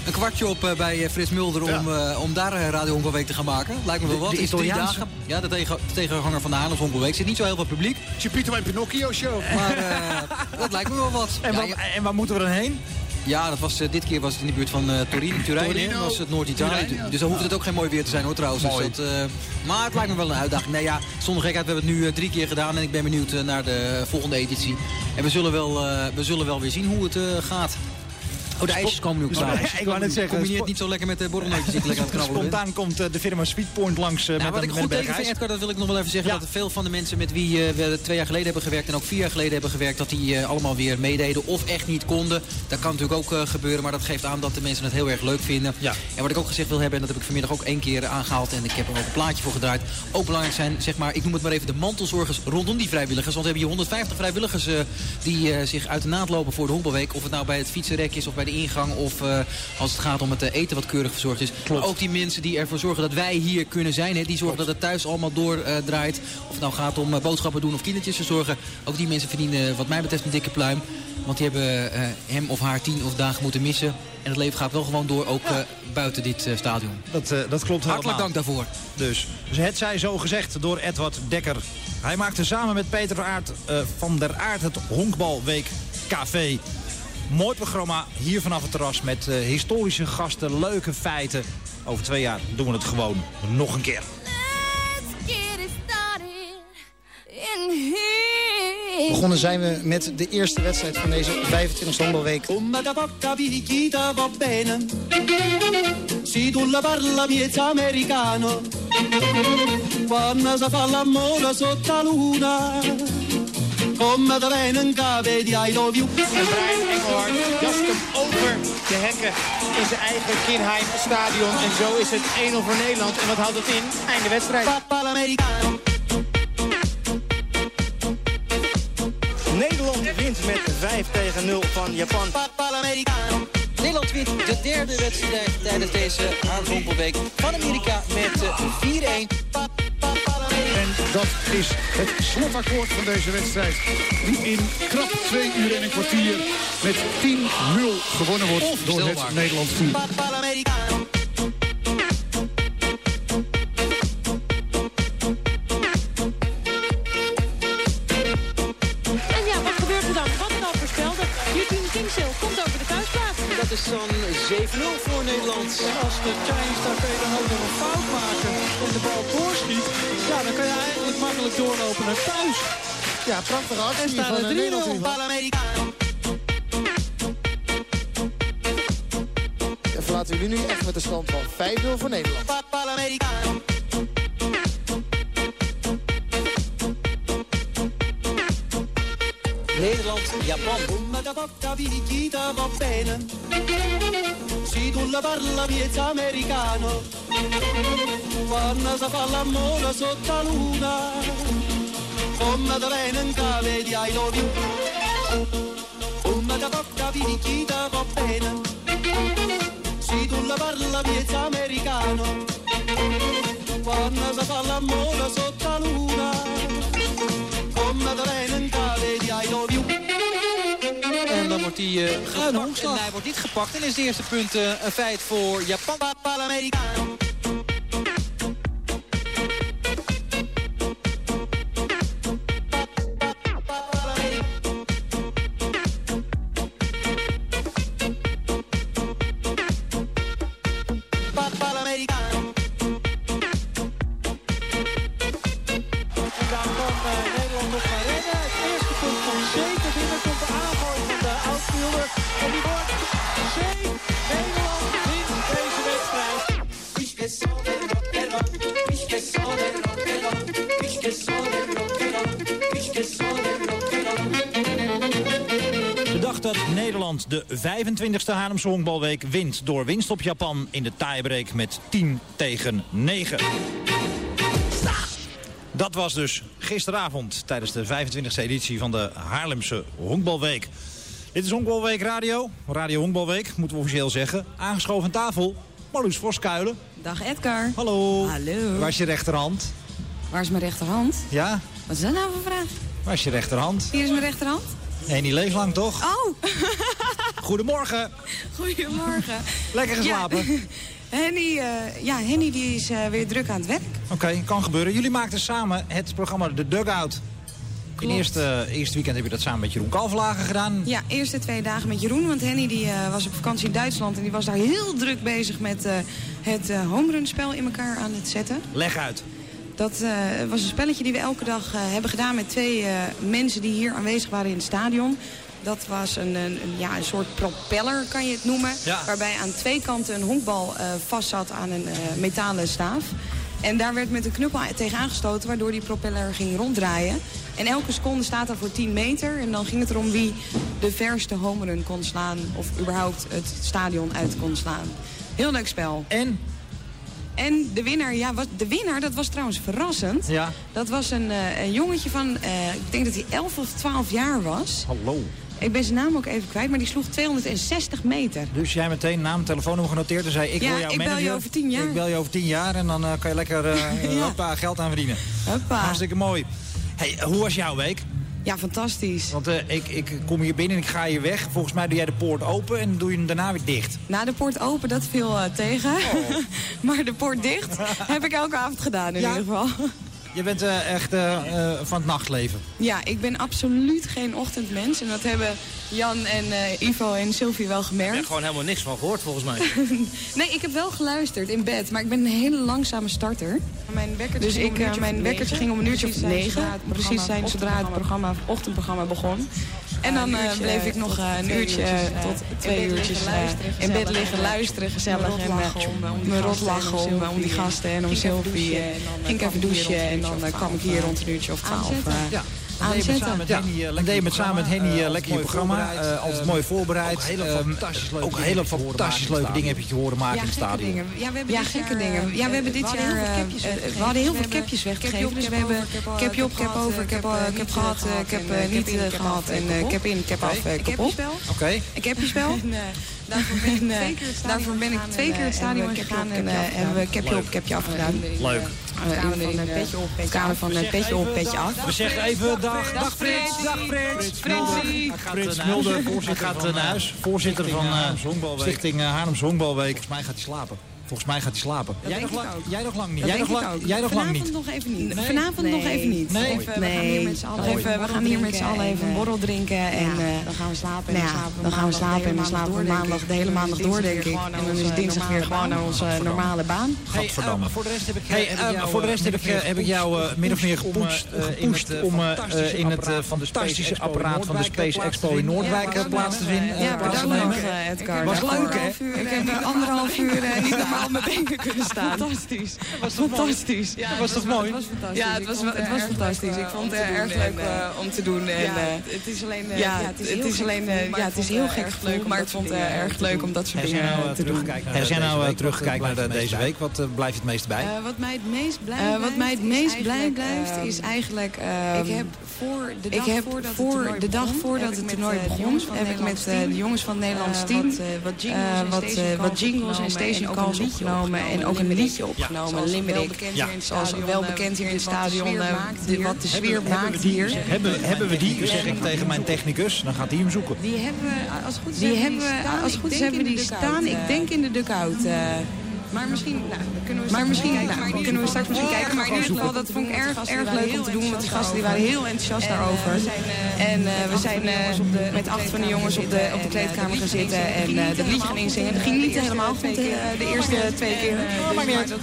een kwartje op eh, bij eh, Frits Mulder om, eh, om daar eh, Radio Honkbalweek te gaan maken. Lijkt me wel
De-
wat.
de
drie
Italiaanse?
dagen. Ja, de, tegen, de tegenhanger van de Haarlems Honkbalweek. Zit niet zo heel veel publiek.
Chipito en Pinocchio show.
Maar eh, dat lijkt me wel wat.
En,
Ja,
waar, en waar moeten we dan heen?
Ja, dat was, eh, dit keer was het in de buurt van eh Torino, Turijn.
Torino.
Was het Noord-Italië.
Ja.
Dus dan hoeft het ook geen mooi weer te zijn hoor trouwens. Dus dat, eh, maar het lijkt me wel een uitdaging. Nee ja, zonder gekheid, we hebben het nu drie keer gedaan. En ik ben benieuwd naar de volgende editie. En we zullen wel, we zullen wel weer zien hoe het gaat. Oh, de ijsjes komen nu ook
ik wou net zeggen,
Combineert niet zo lekker met de borrelnootjes die ik lekker aan het knabbelen.
Spontaan komt eh, de firma Sweetpoint langs eh,
Nou,
met
wat ik goed
berg
vind. Edgar, dat wil ik nog wel even zeggen. Dat veel van de mensen met wie eh, we twee jaar geleden hebben gewerkt... en ook vier jaar geleden hebben gewerkt, dat die eh, allemaal weer meededen of echt niet konden. Dat kan natuurlijk ook eh, gebeuren, maar dat geeft aan dat de mensen het heel erg leuk vinden.
Ja.
En wat ik ook gezegd wil hebben, en dat heb ik vanmiddag ook één keer aangehaald... en ik heb er ook een plaatje voor gedraaid. Ook belangrijk zijn, zeg maar, ik noem het maar even de mantelzorgers rondom die vrijwilligers. Want we hebben hier 150 vrijwilligers eh, die eh, zich uit de naad lopen voor de honkbalweek. Of het nou bij het fietsenrek is of bij de ingang of eh, als het gaat om het eh, eten wat keurig verzorgd is.
Klopt.
Maar ook die mensen die ervoor zorgen dat wij hier kunnen zijn. Hè, die zorgen dat het thuis allemaal doordraait. of het nou gaat om eh, boodschappen doen of kindertjes verzorgen. Ook die mensen verdienen eh, wat mij betreft een dikke pluim. Want die hebben eh, hem of haar tien of dagen moeten missen. En het leven gaat wel gewoon door, ook eh, buiten dit eh, stadion.
Dat, eh, dat klopt
Hartelijk
helemaal.
dank daarvoor.
Dus. dus het zij zo gezegd door Edward Dekker. Hij maakte samen met Peter Aert, eh, van der Aert het Honkbalweek Café. Mooi programma hier vanaf het terras met eh, historische gasten, leuke feiten. Over twee jaar doen we het gewoon nog een keer.
Let's get it started in here.
Begonnen zijn we met de eerste wedstrijd van deze 25e honkbalweek.
Come da poca picchita va bene Se tu la parla miezza americano Quando si fa l'amore sotto la luna Come da venen cave di I love you
En Brian Engelhard jast hem over de hekken in zijn eigen Kinheim stadion. En zo is het 1-0 voor Nederland. En wat houdt dat in? Einde wedstrijd. Nederland wint met 5 tegen 0 van Japan.
Nederland wint de derde wedstrijd tijdens deze Haarlemmerweek van Amerika met eh, 4-1.
En dat is het slotakkoord van deze wedstrijd. Die in krap 2 uur en een kwartier met 10-0 gewonnen wordt door het Nederlands team.
Is dan 7-0 voor Nederland.
Als de Chinese Taipei dan ook nog een fout maken en de bal doorschiet, ja, dan kan je eigenlijk makkelijk doorlopen naar thuis.
Ja, prachtige
En
actie
staat
van eh,
3-0.
Nederland. in ieder geval.
Papa l'americano
En verlaten jullie nu echt met de stand van 5-0 voor Nederland.
Nederland, Japan.
Se tu la parla miezza americano Quando si fa sotto luna Come da venen cave di I love you Come da bene Se tu la parla miezza americano Quando si fa l'amore sotto
wordt hij eh, gepakt en hij wordt niet gepakt. En is het eerste punt eh, een feit voor Japan.
De
25e Haarlemse honkbalweek wint door winst op Japan in de tiebreak met 10 tegen 9. Dat was dus gisteravond tijdens de 25e editie van de Haarlemse honkbalweek. Dit is Honkbalweek Radio, Radio Honkbalweek, moeten we officieel zeggen. Aangeschoven aan tafel, Marloes Voskuilen.
Dag Edgar.
Hallo.
Hallo.
Waar is je rechterhand?
Waar is mijn rechterhand?
Ja,
Wat is dat nou voor vraag?
waar is je rechterhand?
Hier is mijn rechterhand.
Nee, niet leeflang toch?
Oh,
Goedemorgen.
goedemorgen.
Lekker geslapen?
Ja, Henny, eh, ja, Henny die is eh, weer druk aan het werk.
Oké, kan gebeuren. Jullie maakten samen het programma The Dugout. In
Klopt.
eerste, eerste weekend heb je dat samen met Jeroen Kalverlagen gedaan.
Ja, eerste twee dagen met Jeroen. Want Henny die, eh, was op vakantie in Duitsland. En die was daar heel druk bezig met het eh homerunspel in elkaar aan het zetten.
Leg uit.
Dat eh, was een spelletje die we elke dag eh, hebben gedaan met twee eh, mensen die hier aanwezig waren in het stadion. Dat was een, een, een, ja, een soort propeller, kan je het noemen.
Ja.
Waarbij aan twee kanten een honkbal vast zat aan een metalen staaf. En daar werd met een knuppel tegen aangestoten, waardoor die propeller ging ronddraaien. En elke seconde staat daar voor 10 meter. En dan ging het erom wie de verste homerun kon slaan. Of überhaupt het stadion uit kon slaan. Heel leuk spel.
En?
En de winnaar, ja, was, de winnaar, dat was trouwens verrassend.
Ja.
Dat was een, eh, een jongetje van, eh, ik denk dat hij 11 of 12 jaar was.
Hallo.
Ik ben zijn naam ook even kwijt, maar die sloeg 260 meter.
Dus jij meteen naam, telefoonnummer genoteerd en zei ik
Ja,
wil jou
ik bel je over 10 jaar.
Ik bel je over 10 jaar en dan eh, kan je lekker
Ja.
hoppa, geld aan verdienen.
Hoppa.
Hartstikke mooi. Hey, hoe was jouw week?
Ja, fantastisch.
Want eh, ik, ik kom hier binnen en ik ga hier weg. Volgens mij doe jij de poort open en doe je hem daarna weer dicht.
Na de poort open, dat viel eh, tegen. maar de poort dicht heb ik elke avond gedaan in
Ja.
ieder geval.
Je bent eh, echt van het nachtleven.
Ja, ik ben absoluut geen ochtendmens. En dat hebben Jan en eh, Ivo en Sylvie wel
Ik
gemerkt.
heb gewoon helemaal niks van gehoord volgens mij.
nee, ik heb wel geluisterd in bed, maar ik ben een hele langzame starter.
Mijn wekkertje
Dus
ging om
ik,
een
eh,
uurtje
mijn wekkertje ging om een uurtje of negen.
zodra het
Precies zijn zodra het programma, ochtendprogramma begon. En dan eh,
uurtje
bleef ik nog eh, een uurtje tot twee uurtjes in bed liggen, luisteren, gezellig.
Mijn
En eh,
om, eh, om die
mijn
gasten en om Sylvie.
gasten en om
Ging ik even douchen en dan,
ik
kwam ik hier rond een uurtje
eh,
of
ik
twaalf, eh, aanzetten.
eh,
Ja. Met samen met
aanzetten.
Henny, eh, dan deed je met samen met Henny eh, lekker je programma. eh, altijd mooi voorbereid.
ook hele fantastisch leuke
ook
dingen
hele
heb je horen
fantastisch leuke dingen heb je te horen maken in het stadion.
dingen. Ja, we hebben
Ja, gekke
jaar,
dingen.
eh, Ja, we hebben dit jaar...
heel veel
eh,
capjes
eh,
weggegeven.
We hadden heel veel capjes
capje
weggegeven.
op,
Dus
cap
we hebben
eh,
capje op,
cap
over,
eh,
cap
cap,
eh,
eh,
cap
niet,
gehad,
eh,
eh, cap
gehad
eh,
en,
niet
eh,
eh,
cap in,
gehad
cap af,
en
eh,
eh,
cap
in, cap af, eh,
Een
cap op.
Oké.
Een capjespel.
Eh, daarvoor ben ik
En, eh,
twee keer het stadion
ben ik twee keer het
eh,
stadion
we
gegaan
capje op,
en eh, hebben we capje op, capje afgedaan.
Leuk.
Eh, een petje op, petje af. van eh, petje op, petje af.
We zeggen even dag, dag Frits, dag Frits.
Fritsie.
Frits Mulder, gaat eh, naar huis. Voorzitter van eh, Stichting eh, Haarlems Honkbalweek. Volgens mij gaat hij slapen. Volgens mij gaat hij slapen. Jij nog, lang, jij nog lang niet.
Dat
Jij nog lang, jij nog lang
Vanavond
niet.
nog even niet.
Nee.
Vanavond nog even niet.
Nee.
Even, we gaan hier met z'n allen
Nee.
even, we gaan hier met z'n allen even een borrel drinken. En
Ja,
eh,
dan gaan we slapen en
nou
dan
ja,
slapen we
dan gaan we slapen en dan
de hele
slapen we
maandag door,
maandag
denk
de hele
ik.
maandag
En dan
door,
is
denk ik.
dinsdag weer
En dan
gewoon
is
naar
dinsdag
onze
weer gewoon naar onze normale baan.
Gadverdamme.
eh, voor de rest heb ik,
Hey,
heb ik
eh,
jou,
voor de
eh,
rest heb ik,
min of
eh,
meer
heb ik jou, eh, min of meer
gepoetst,
gepoetst,
eh,
eh, in het,
gepoetst
eh,
om eh,
fantastische
eh, in het eh,
apparaat van de
fantastische
Space Expo
apparaat
in
van de
Noordwijk,
Space
eh,
Expo in
plaats te
Noordwijk
vinden.
eh, plaats te vinden.
Ja,
eh,
bedankt eh, Edgar.
Was leuk, hè?
Ik heb eh, anderhalf uur eh, niet normaal op mijn benen kunnen staan. Fantastisch. Was fantastisch.
Dat was toch mooi?
Ja, het was, het was fantastisch. Ik vond het erg leuk eh, om te doen. En,
Ja,
eh,
het is alleen... eh,
ja,
ja,
het is alleen, eh, ja, het is heel gek gevoel, maar ik vond het eh, erg leuk om dat soort dingen
nou, eh,
te doen.
Als jij nou eh, teruggekijkt naar de- deze week, wat eh, blijft je het meest bij?
Eh, wat mij het meest blij
Eh,
blijft,
wat mij het
is
meest blij
eigenlijk,
blijft
ehm,
is eigenlijk... ehm,
ik heb voor de
ik
dag
heb
voordat het
voor
toernooi
de dag
begon,
voordat het
met,
toernooi
eh, de
begon,
jongens van
heb ik met eh, de jongens van het Nederlands
eh,
team
wat, eh, wat jingles
eh,
en station
eh,
calls opgenomen en ook een liedje
opgenomen en ook een liedje opgenomen,
Zoals
Limerick.
wel bekend
Ja.
hier in het
Zoals
stadion,
wel
eh,
bekend hier in het
wat de
stadion,
sfeer
eh,
maakt
de-
hier.
wat de sfeer
Hebben we
maakt
die,
hier.
hebben, hebben we die, zeg ik tegen mijn technicus, dan gaat hij hem zoeken.
Die hebben we, als goed is,
Die
hebben we
we, als het goed is, hebben we die staan. Ik denk in de dugout. Eh.
Maar misschien, nou, kunnen we
Maar
straks
misschien
kijken.
nou,
Maar in
kunnen we
ieder
straks misschien
geval-
kijken. Maar in ieder geval, dat vond ik erg, erg leuk om te doen. Want die gasten die waren heel enthousiast daarover. En eh, we zijn eh, met acht van de jongens op de, op de kleedkamer gaan zitten. En eh, dat liedje gaan inzingen. Dat ging niet helemaal goed de, de eerste twee keer.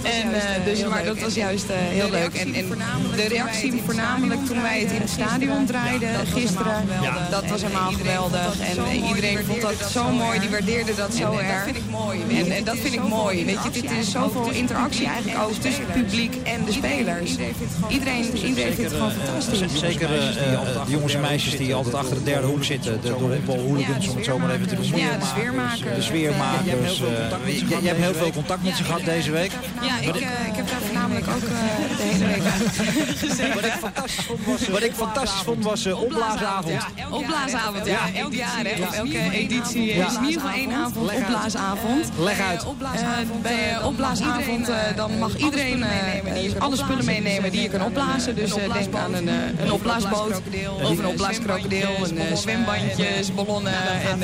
En, eh, dus, maar dat was juist eh, heel leuk. En, en de reactie voornamelijk toen wij het in het stadion draaiden gisteren. Dat was helemaal geweldig. En eh, iedereen vond dat zo mooi. Die waardeerde dat zo erg.
Dat vind ik mooi.
En, en dat vind ik mooi. Weet je, dit is zoveel interactie eigenlijk ook tussen het publiek en de spelers. Iedereen, iedereen vindt het gewoon fantastisch.
Zeker eh, eh, de jongens en meisjes die altijd achter de derde hoek zitten. De, honkbalhooligans, om het zo maar even te noemen.
Ja, de sfeermakers.
De sfeermakers. eh, je, je hebt heel veel contact met ze gehad deze week.
Ja, ik, eh, ik heb daar voornamelijk ook eh, de hele week gezeten.
Wat ik fantastisch vond was, wat ik fantastisch vond was eh, opblaasavond.
Opblaasavond, ja. Elk jaar, hè. Elke editie
Ja.
is in ieder geval één avond opblaasavond.
Leg uit.
Eh, bij eh, opblaasavond eh, dan mag iedereen eh, alle spullen meenemen die je kan opblazen. Dus denk aan een, een opblaasboot of een opblaaskrokodil, een zwembandjes, ballonnen. En,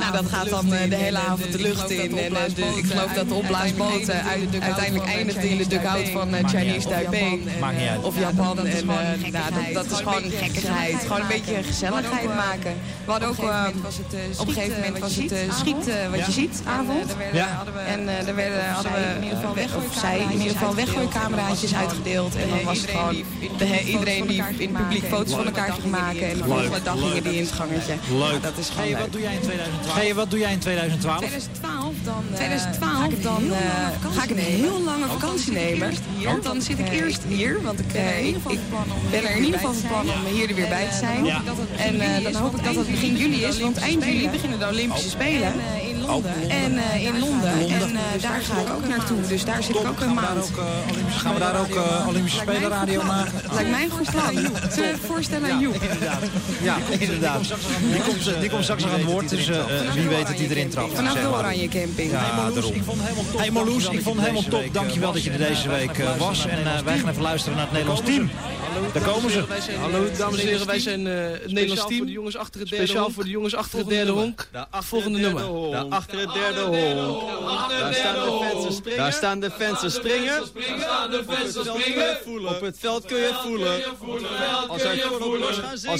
nou, dat gaat dan de hele avond de lucht in. En de- ik geloof dat de opblaasboot uit- uiteindelijk eindigt in de dugout van Chinese Taipei. Of Japan. En, nou, dat, is gewoon gekkigheid. Gewoon een beetje gezelligheid maken. We hadden ook op een gegeven moment was het schiet wat je ziet avond. En daar werden, hadden we in ieder geval weg, of zij in ieder geval weggooicameraatjes uitgedeeld. En dan was het gewoon de, he- iedereen die in het publiek foto's van elkaar ging maken. En de volgende dag gingen die in het gangetje.
Leuk.
Dat is gewoon
wat doe jij in 2012? Hey, wat doe jij in 2012?
2012 dan... eh,
2012, dan eh, ga ik een heel lange vakantie nemen. Want dan zit ik eerst hier, want ik, eh, ik, ik ben er in ieder geval van plan om hier weer bij te zijn. En eh, dan hoop ik dat het begin juli is, want eind juli beginnen de Olympische Spelen.
Londen.
En eh, in Londen. En eh, daar ga ik ook naartoe. Dus daar zit ik ook een maand.
Gaan we daar ook eh, Olympische Spelen radio maken?
Lijkt mij een goed plan. Zullen we het voorstellen aan Joep?
Ja, inderdaad. Die komt, eh, die straks nog aan het woord, dus eh, eh, wie weet dat hij erin trapt.
Vanaf de. Oranje Camping.
Ja, daarom. Hey Marloes, ik vond het helemaal top. Dankjewel dat je er deze week eh, was. En eh, wij gaan even luisteren naar het Nederlands team. Daar komen ze.
Hallo dames en heren, wij zijn eh, het Nederlands team.
voor de jongens achter het derde
Speciaal voor de jongens achter het derde honk. Volgende nummer.
Daar achter het derde honk. Daar staan de fans te springen. Daar staan de fans te springen. Op het veld kun je het voelen. Als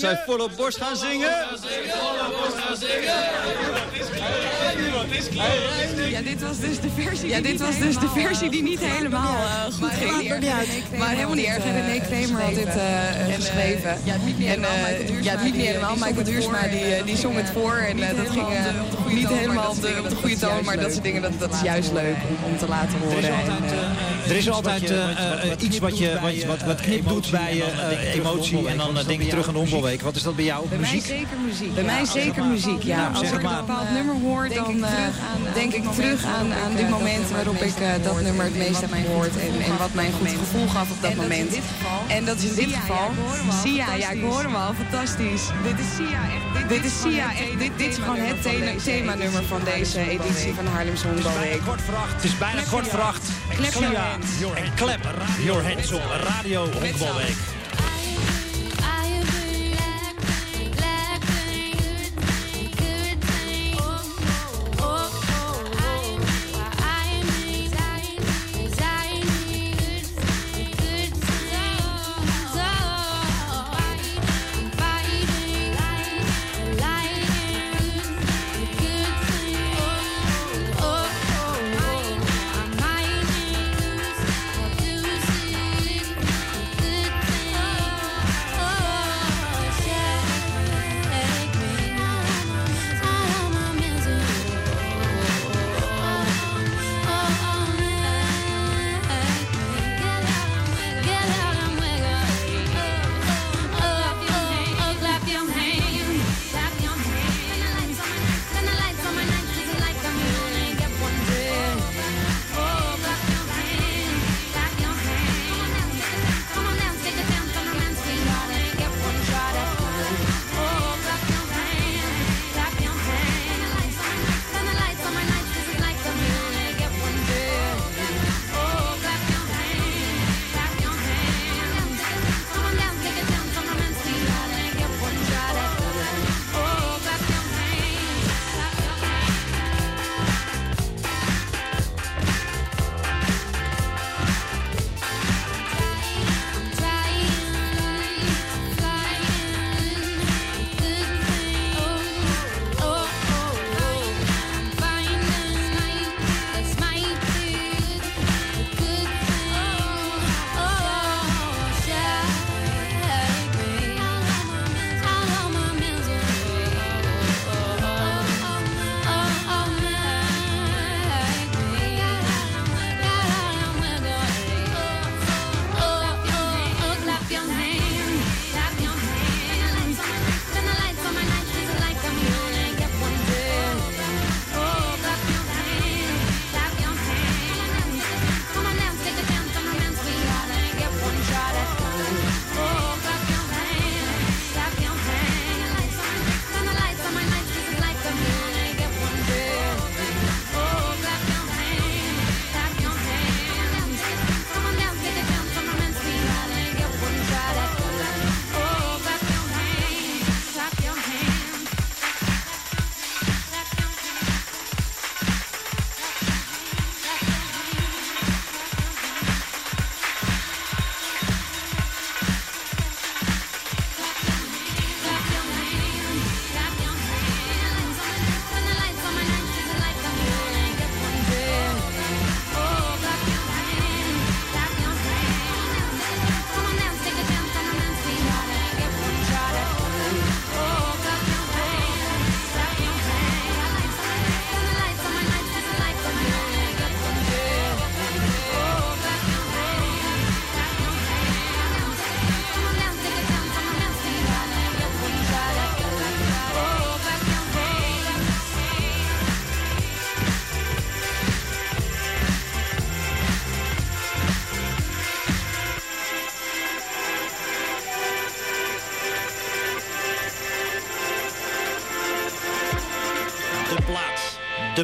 zij volop borst gaan zingen. Als zij volop borst gaan zingen.
Ja, dit was dus de versie, ja, dit was dus de versie die niet helemaal eh, goed ging. Maar helemaal niet erg. En René Kramer had dit eh, eh, geschreven. En eh, ja, het liep niet helemaal. Michael Duursma die, eh, die zong het voor. En eh, dat ging eh, niet helemaal op de, goede toon. Maar dat soort dingen, dat, dat is juist leuk om, om te laten horen. Eh,
Er is altijd eh, eh, iets wat, je, wat, je- wat, wat knip doet bij je eh, emotie. En dan eh, denk je terug aan de honkbalweek. Wat is dat bij jou?
Bij mij
Muziek?
zeker muziek. Bij mij zeker muziek, ja. Als ik een bepaald nummer hoor, dan eh, denk ik terug aan, aan die momenten waarop ik eh, dat nummer het meest heb gehoord. En, en wat mij een goed gevoel gaf op dat moment. En dat is in dit geval Sia. Ja, ik hoor hem al. Fantastisch. Dit is Sia. Echt, dit, is Sia. Dit, dit is gewoon het thema- themanummer van deze editie van Haarlems Honkbalweek.
Het is bijna kort voor acht. Sia
hands.
En klep your hands op Radio Honkbalweek.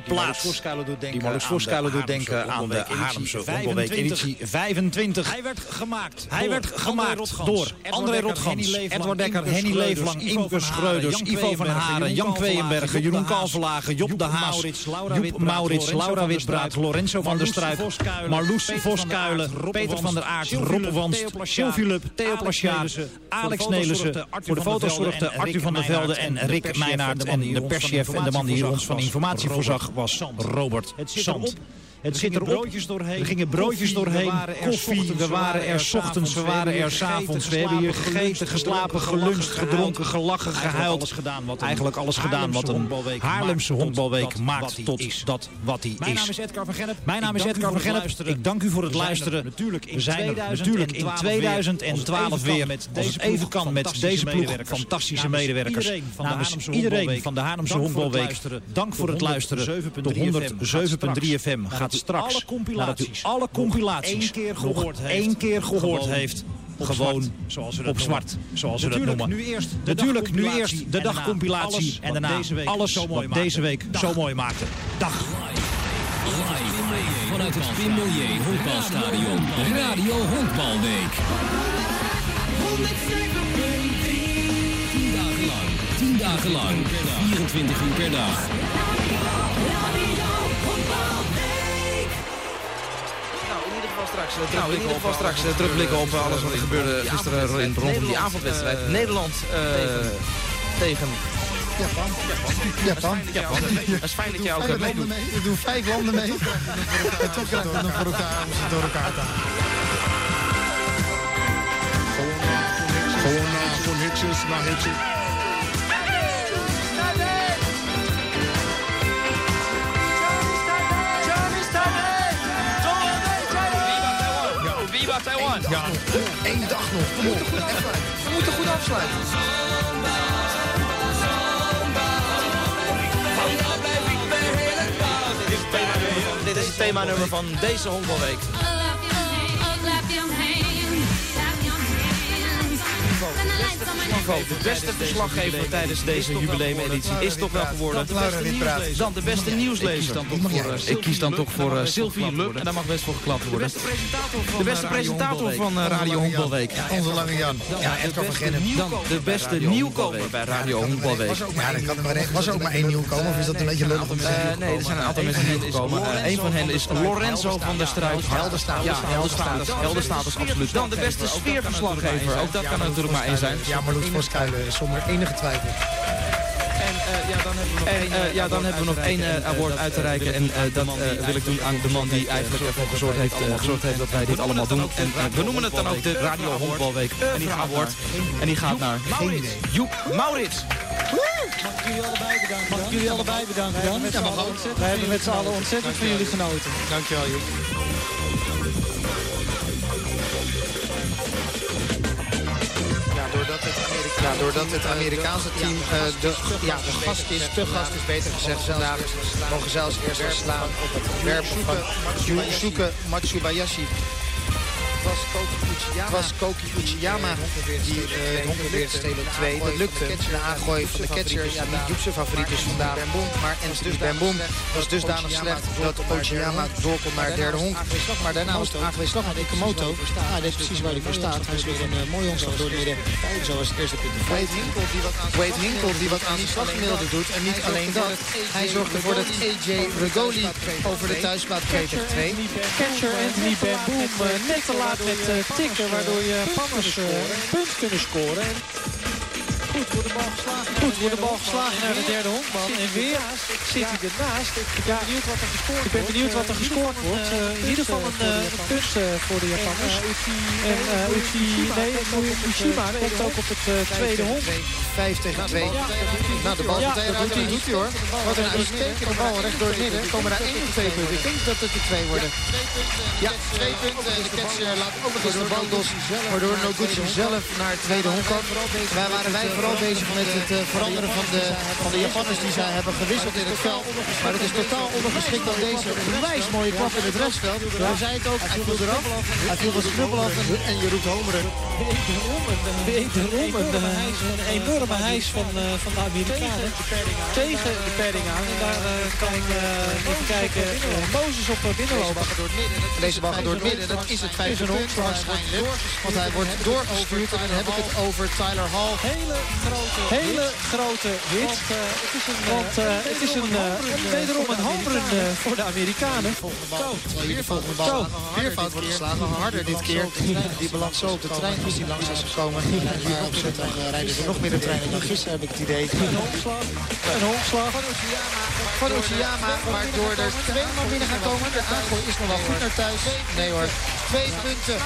De plaats. Die Marloes Voorskuilen doet denken aan de Haarlemse Honkbalweek editie 25.
Hij werd gemaakt.
Hij
door
werd gemaakt door André Rotgans, Edward Dekker, Henny Leeflang, Imke Schreuders, Ivo van Haren, Jan Kweeënbergen, Jeroen Kalverlagen, Job de Haas,
Maurits, Laura
Joep Maurits,
Lorenzo
Laura
van der
Witbraat,
Struik,
Lorenzo van der
Marloes
Struik,
Voskuilen,
Marloes
Peter van der
Voskuilen, Peter van der Aert,
Sylvie
Rob
Lup,
Wans, Sylvie Lup, Theo
Alex Nelissen, voor de foto's zorgde Arthur
voor de
van der
foto's
Velde
zorgde
en
Arthur
Rick
van der Velde
Meijnaert
en
de
Rick
perschef
Meijnaert
en de man
en
die
de
ons van
perschef en de man die ons van informatie voorzag was Robert Sand. Het
Er
zit
gingen
erop.
broodjes doorheen,
Er gingen broodjes
koffie,
doorheen.
we waren er
Koffie. We waren er 's ochtends, we waren er 's avonds. We hebben hier gegeten, geslapen, geluncht, gedronken, gelachen, gehuild. Eigenlijk alles gedaan wat een Haarlemse honkbalweek maakt tot dat wat hij
Mijn naam
is.
is Edgar van Gennep.
Mijn naam is Edgar van Gennep. Ik dank u voor het
er
luisteren.
natuurlijk in
We zijn er
2012
natuurlijk in
weer.
2012 weer.
Met
Als het even kan met deze ploeg fantastische medewerkers. Namens iedereen van de Haarlemse Honkbalweek. Dank voor het luisteren. De 107.3 FM gaat straks, nadat u alle compilaties
één keer gehoord heeft.
één keer gehoord
Gewoon
heeft,
op
gewoon
zwart, zoals we dat
op
noemen.
zwart, zoals we dat
Natuurlijk
noemen.
nu eerst de
Natuurlijk nu
dagcompilatie
eerst de
en daarna
dagcompilatie
alles
en daarna
deze week
alles
zo mooi
wat deze
maakte.
week zo mooi maakte. Dag.
Vanuit het Pim Milieu Honkbalstadion. Radio Honkbalweek. 10 dagen lang. 10 dagen lang. 24 uur per dag.
Geval straks, eh, terugblikken, in ieder geval straks eh, terugblikken op eh, alles wat er gebeurde gisteren in, rondom die avondwedstrijd. Nederland eh, tegen...
Japan. Japan.
Japan. Het is fijn dat jij ook
Vijf
eh,
landen
meedoet.
mee. We doen vijf landen mee. En toch krijgen we nog voor elkaar om ze door elkaar te halen.
Gewoon voor hitjes, naar hitjes.
Ja, één dag nog. Kom op. We moeten goed afsluiten.
Dit is het themanummer van deze honkbalweek. De beste verslaggever tijdens deze jubileumeditie is toch wel geworden dan de beste nieuwslezer. Ik kies dan toch voor eh, Sylvie Lup en daar mag best voor geklapt worden. De beste presentator van eh, Radio Honkbalweek.
Onze lange Jan. Ja, Edgar van Gennep.
Dan de beste nieuwkomer bij Radio Honkbalweek.
Ja, dat kan er maar. Was er ook maar één nieuwkomer of is dat een beetje lullig om te zeggen?
Eh, nee, er zijn een aantal mensen nieuwgekomen. Uh, een van hen is Lorenzo van der Struik.
Helderstatus.
Ja, helderstatus. Helderstatus, absoluut. Dan de beste sfeerverslaggever. Ook dat kan natuurlijk maar één zijn.
Ja, maar Loes Voskuilen, zonder enige twijfel.
En eh, ja, dan hebben we nog één eh, award uit te reiken. En eh, dat eh, wil ik doen aan de man die eigenlijk ervoor gezorgd heeft, gezorgd heeft dat wij dit allemaal doen. En we noemen het dan ook de Radio Honkbalweek Award. En die gaat naar Joep Maurits.
Mag ik jullie allebei bedanken? Mag ik jullie allebei bedanken dan?
Ja, mag ook.
We hebben met z'n allen ontzettend van jullie genoten.
Dankjewel, Joep. Doordat het Amerikaanse team eh, de, ja, de gast is, te gast is beter gezegd vandaag, mogen zij als eerste slaan op het werpen van Yusuke Matsubayashi. Het was Koki Uchiyama die eh, het honk probeerde te stelen op twee. Dat lukte. De aangooi van de catcher, ja, zijn favoriet is vandaag. Maar Ernst dus Ben Boom was dusdanig slecht dat Uchiyama doorkomt naar het derde honk. Maar daarna was het aangewezen slag met Ikemoto. Ah, dat is precies waar hij voor staat. Hij is weer een uh, mooi omslag door het midden. Zo was het eerste punt. Wade Hinkel die wat aan, Wade Hinkel, die wat aan die slagmiddelde doet. En niet alleen dat. Hij zorgt ervoor dat AJ Regoli over de thuisplaat kreeg tegen twee.
Catcher Anthony Ben Boom eh, net te laat met eh, tikken, waardoor je panners eh, een punt kunnen scoren. Goed, wordt de bal geslagen. Goed, wordt de bal geslagen naar de derde honkman. En weer zit hij ernaast. Ik ben benieuwd wat er gescoord wordt. Ik ben benieuwd wat er gescoord wordt. Eh, in ieder geval een, eh, een punt eh, voor de Japanners. En Uchi, Ushima komt ook op het eh, tweede honk.
5 tegen 2. Nou, de bal meteen uit.
doet hij.
doet hij hoor. Wat een uitstekende bal recht door het midden. Komen daar één of twee punten. Ik denk dat het er twee worden. Ja, twee punten. En de catcher laat ook nog eens de bal los. Waardoor Noguchi zelf naar het tweede honk kwam. Wij waren wij vooral wel bezig met het eh, veranderen van de, van de Japanners die zij hebben gewisseld in het veld. Maar het is totaal ondergeschikt aan deze onwijs mooie klap in het restveld. Hij zei het ook, hij viel eraf. Hij viel van zijn knuppel af en, en je roept homeren.
Wederom een, wederom een, eh, een enorme hijs van, eh, van de Amerikanen. Tegen de padding aan. En daar kan eh, even kijken. Mozes op binnenlopen.
Deze bal gaat door het midden. Dat is het vijfde punt waarschijnlijk. Want hij wordt doorgestuurd. En dan heb ik het over Tyler Hall.
Hele grote, hele grote hit. Want, eh, het is een, want eh, het is een, eh, wederom een homerun eh, voor de Amerikanen.
Hier de volgende bal. Weer fout wordt geslagen. Harder dit keer. Die belandt zo op de trein als die langs is gekomen. Maar op z'n trein eh, rijden er nog meer de treinen dan gisteren heb ik het idee.
Een honkslag. Een honkslag.
Van Uchiyama, waardoor er twee man binnen gaan komen. De aangooi is nog wel goed naar thuis. Nee hoor, twee punten.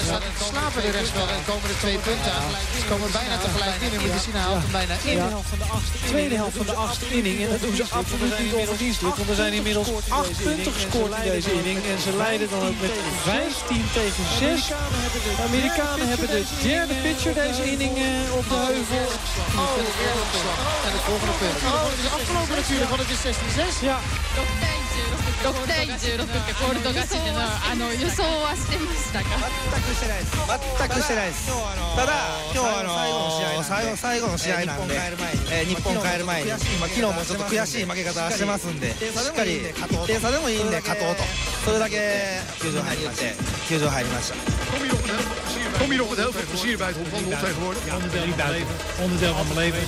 Ze staan in het slapende rechtsveld en komen er twee punten aan. Ze komen bijna tegelijk binnen. Zien, hij haalt hem bijna in.
Helft van de achtste, tweede helft van de achtste inning. En dat doen ze absoluut niet onverdienstelijk. Want er zijn inmiddels acht punten gescoord in deze inning. En ze leiden dan ook met 15 tegen 6. De Amerikanen hebben de derde pitcher deze inning eh, op de heuvel.
Oh, opslag. En het volgende punt. Oh, het is afgelopen natuurlijk, want het is 16-6.
Ja.
6対16ってコールド勝ちでのあの予想はしてましたか？
全くしてないです。全くしてないです。ただ今日はあの最後最後の試合なんでえー日本帰る前に。まあ昨日もちょっと悔しい負け方してますんでしっかり1点差でもいいんで勝とうと。それだけ球場入りって。球場入りました
Kom je nog met heel veel plezier bij het honkbal tegenwoordig?
Onderdeel van mijn leven. Onderdeel van mijn leven.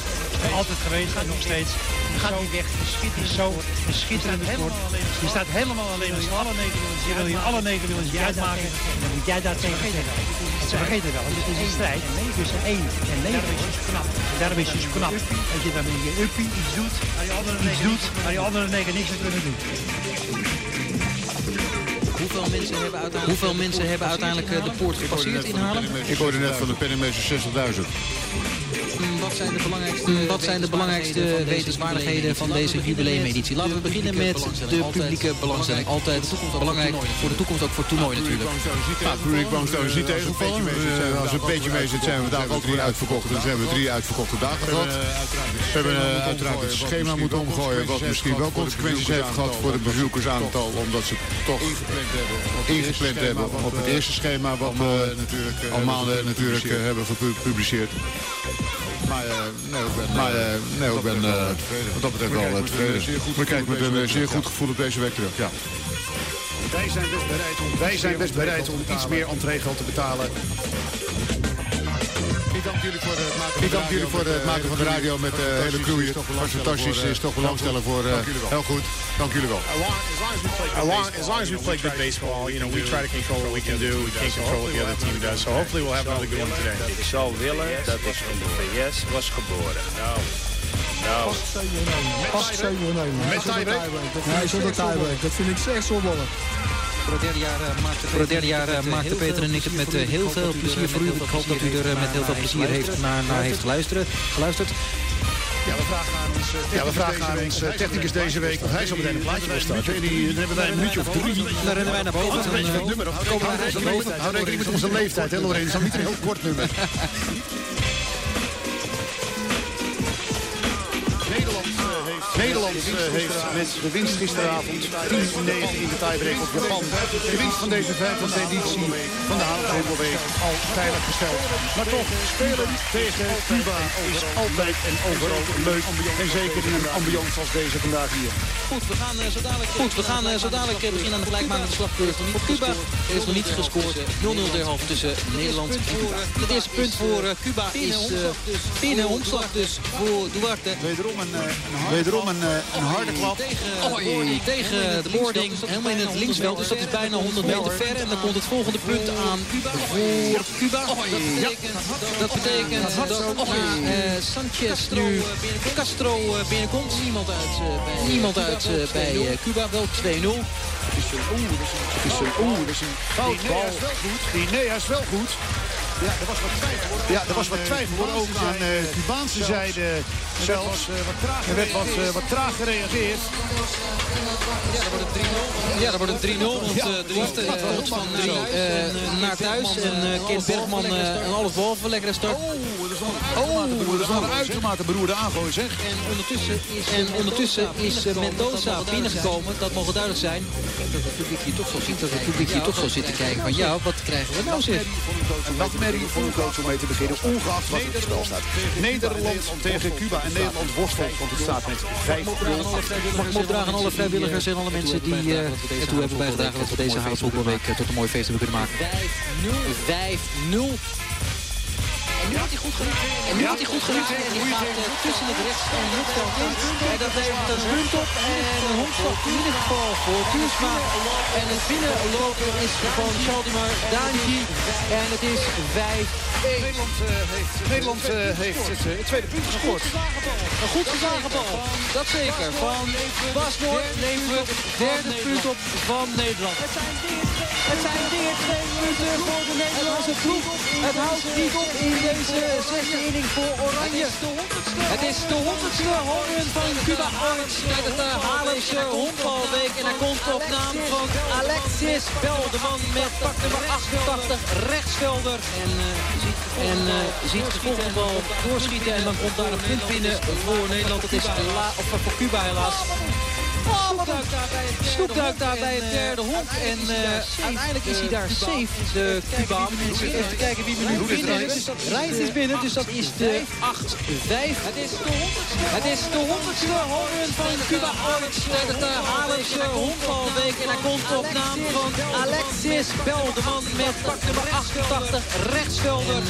Altijd geweest en nog steeds. Het gaat niet weg. Het is zo een schitterende sport. Je staat helemaal alleen als alle Nederlanders. Je wil hier alle Nederlanders je uitmaken. En dan moet jij daar tegen zeggen. Ze vergeten wel. Het is een strijd tussen één en negen. Daarom is het knap. Daarom is het zo knap. Dat je dan in je uppie iets doet. Iets doet waar die andere negen niks aan kunnen doen.
Hoeveel mensen hebben uiteindelijk, hoeveel mensen hebben uiteindelijk eh, de poort gepasseerd in Haarlem?
Ik hoorde net van de penningmeester 60.000.
Wat zijn de belangrijkste, wat zijn de belangrijkste wetenswaardigheden van deze jubileumeditie? Laten we beginnen met de publieke belangstelling. Altijd belangrijk voor de toekomst, ook voor het toernooi natuurlijk.
Het publiek belangstelling is niet tegengevallen. Eh, Als het een beetje mee zit, zijn we vandaag ook weer uitverkocht. Dus we hebben drie uitverkochte dagen gehad. We hebben eh, uiteraard het schema moeten omgooien. Wat misschien wel consequenties heeft gehad voor het bezoekersaantal. Omdat ze toch ingepland hebben op het eerste schema. Wat we al maanden natuurlijk eh, hebben gepubliceerd. Maar, eh, nee, ik ben, maar, eh, nee, ik ben eh, wat dat betreft wel eh, tevreden. We kijken met een zeer goed gevoel op deze week terug. Ja.
Wij zijn best bereid om, wij zijn best bereid om iets meer entreegeld te betalen.
Ik dank jullie voor het maken, ik dank jullie voor het maken van de radio met de hele crew hier. Het was fantastisch, is toch belangstellen voor heel goed. Dank jullie wel.
As long, as we play good baseball, you know, we try to control what we can do. We can't control what the other team does. So hopefully we'll have another good one today.
Ik zou willen dat ik in de VS was geboren. Nou, nou.
Zeker nemen.
Met tiebreak?
Nee, zonder tiebreak. Dat vind ik echt zonderlijk.
Voor het derde jaar, eh, maakte, voor het derde jaar eh, maakten Peter en ik het met eh, heel veel plezier voor u. Ik hoop dat u er eh, met heel veel plezier heeft naar, naar heeft geluisterd. geluisterd.
Ja, we vragen aan ons, eh, ja, we vragen aan ons eh, technicus deze week of hij zo meteen een plaatje wil starten. Dan hebben wij een minuutje of drie.
Dan rennen wij naar boven.
Hou rekening met het nummer. Hou rekening met- onze leeftijd, hè Lorraine. Het is niet een heel kort nummer. Nederland eh, heeft met de winst gisteravond 10-9 in de tiebreak op Japan. De winst van deze vijfde editie van de Houthovenweek al veilig gesteld. Maar toch, spelen tegen Cuba is altijd en overal leuk. En zeker in een ambiance als deze vandaag hier.
Goed, we gaan eh, zo dadelijk, Goed, we gaan, eh, zo dadelijk beginnen aan de gelijkmakende slagbeurt op Cuba. Er is nog niet gescoord. 0-0 derhalve tussen Nederland en Cuba. Het eerste punt voor Cuba is binnen omslag dus voor Duarte.
Wederom een, Wederom een, eh, een harde klap.
Tegen, tegen de boarding, helemaal in het linksveld. Dus dat is bijna 100 meter ver. En dan komt het volgende punt aan voor Cuba. Dat betekent, dat, betekent dat na eh, Sanchez nu Castro binnenkomt. Niemand uit, eh, bij, niemand uit eh, bij Cuba, wel 2-0.
Het is een, oeh, dat is een, is foutbal. Die Nea is wel goed. Ja, er was wat twijfel. Ja, er was wat twijfel hoor, ook aan eh, de Cubaanse zijde zelfs. Er werd wat, eh, wat traag gereageerd.
Ja, dat wordt een 3-0. Want
Ja,
eh, de liefde
dat
komt
wel.
van 3 naar thuis. En eh Kent Bergman eh, en alles behalve een lekkere start.
Oh, dat is wel een uitermate beroerde aangooi zeg.
En ondertussen is, en ondertussen is eh, Mendoza binnengekomen. Dat mogen duidelijk zijn. Ik denk dat het publiek hier toch zo ziet. Dat het publiek hier toch zo zit te kijken. Van ja, wat krijgen we nou zeg?
Een nachtmerrie voor een coach om mee te beginnen, ongeacht wat er op het spel staat. Nederland tegen Cuba en Nederland worstelt, want het staat met 5
Mag ik opdragen aan alle vrijwilligers en alle mensen die eh, ertoe hebben bijgedragen dat we deze Houtsvoetbalweek eh, tot een mooi feest hebben kunnen maken. 5-0. 5-0. En nu had hij goed geraakt. En nu had hij goed geraakt. En die gaat eh, tussen het rechts en het middenveld in. En dat levert een punt op. En een hondschap in ieder geval voor Tuursma. En het binnenlopen is van Chaldimar Daanji. En het is 5
Nederland eh, heeft, Nederland, eh, heeft het, tweede punt gescoord.
Een goed geslagen bal. Dat zeker. Van Bas Noord levert het derde punt op van Nederland. Het zijn weer twee punten voor de Nederlandse ploeg. Het houdt niet op in deze zesde inning voor Oranje. Het is de honderdste horen van Cuba ooit tijdens de Haarlemse honkbalweek. En hij komt op naam van Alexis Bel, de man met pak nummer 88, rechtsvelder. En, eh, ziet, en eh, ziet de volgende bal doorschieten en dan komt daar een punt binnen voor Nederland. Dat is la, of voor Cuba helaas. Snoepduik daar bij het derde honk. En eh, uiteindelijk is hij daar safe, de Cubaan. Even kijken wie we nu binnen is. Rijns is binnen, dus dat is de 8-5. Het is de honderdste. Het is de honderdste horen van Cuba ooit tijdens de Haarlemse honkbalweek. En hij komt op naam van Alexis Bel, de man met pak nummer 88, rechtsvelder.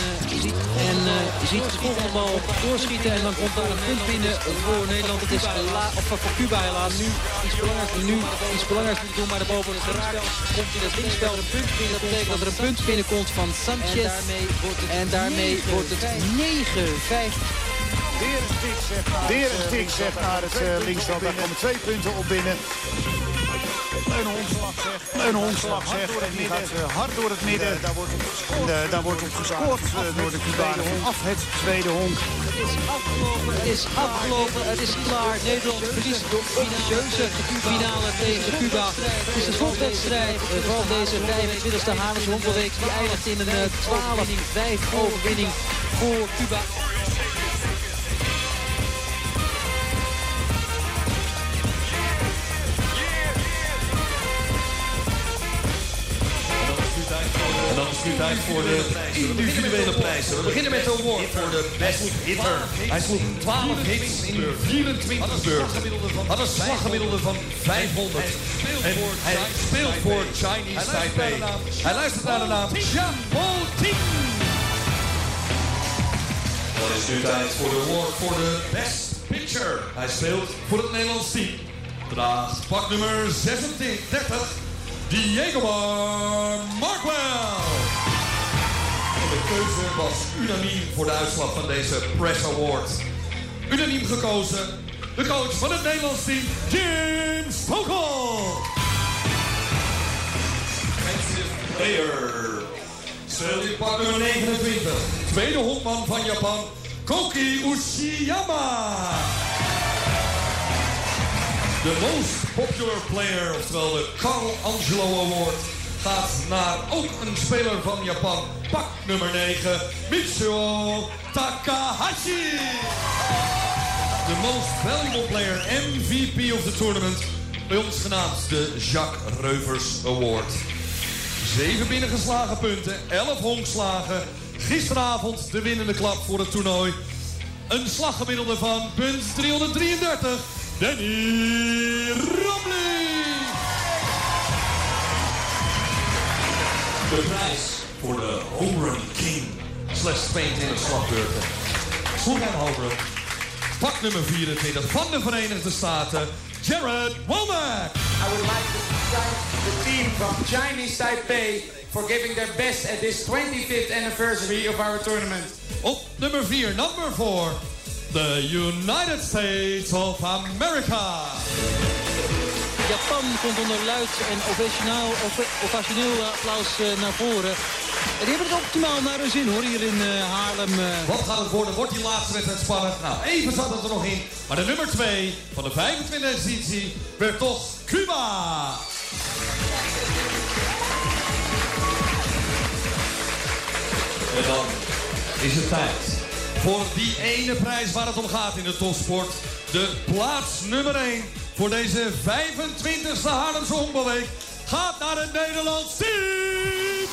En eh, ziet de volgende bal doorschieten en dan komt daar een punt binnen voor Nederland. Het is la, of voor Cuba helaas. Nu iets belangrijks, nu iets belangrijks moeten doen, maar de bal het. Komt in het linksspel een punt binnen. Dat betekent dat er een punt binnenkomt van Sanchez. En daarmee wordt het 9-5.
Weer een tik zegt naar het uh, linksveld. Daar komen twee punten op binnen. Een hondslag zegt. Een hondslag zegt. En die gaat uh, hard door het midden. Daar wordt op gescoord, uh, daar wordt op gescoord uh, door de Cubanen vanaf het tweede honk.
Het is afgelopen, het is afgelopen, het is klaar. Nederland verliest de officieuze finale tegen Cuba. Het is de slotwedstrijd van deze 25e Haarlemse Honkbalweek. Die eindigt in een 12-5 overwinning voor Cuba.
Is nu tijd voor de individuele prijzen. We beginnen met de award voor de best hitter. Hij sloeg 12 hits in 24 beurten. Had een slaggemiddelde van 500. En hij speelt voor Chinese Taipei. Hij luistert naar de naam Xiaopo Ting. Dan is nu tijd voor de award voor de best pitcher. Hij speelt voor het Nederlands team. Draagt pak nummer 36. Diego Markwell. Keuze was unaniem voor de uitslag van deze Press Award. Unaniem gekozen, de coach van het Nederlands team, Jim Stokkel. Defensive player. Speelt pak nummer 29. Tweede honkman van Japan, Koki Ushiyama. De most popular player, oftewel de Carl Angelo Award, gaat naar ook een speler van Japan. Pak nummer 9, Michio Takahashi. De most valuable player, MVP of the tournament, bij ons genaamd de Jacques Reuvers Award. Zeven binnengeslagen punten, 11 honkslagen. Gisteravond de winnende klap voor het toernooi. Een slaggemiddelde van punt 333. Danny Robley. De prijs voor de Home Run King. Slechts 22 slagbeurten. Sloeg een home run. Pak nummer 24 van de Verenigde Staten. Jared Womack.
I would like to thank the team from Chinese Taipei for giving their best at this 25th anniversary of our tournament.
Op nummer 4, number 4. The United States of America.
Japan komt onder luid en ovationeel, ova- ovationeel applaus eh, naar voren. En die hebben het
optimaal naar de zin hoor hier in eh, Haarlem. eh.
Wat gaat het worden? Wordt die laatste wedstrijd spannend? Nou, even zat het er nog in. Maar de nummer 2 van de 25e editie werd toch Cuba. En dan is het tijd voor die ene prijs waar het om gaat in de topsport. De plaats nummer 1 voor deze 25e Haarlemse Honkbalweek gaat naar het Nederlands team.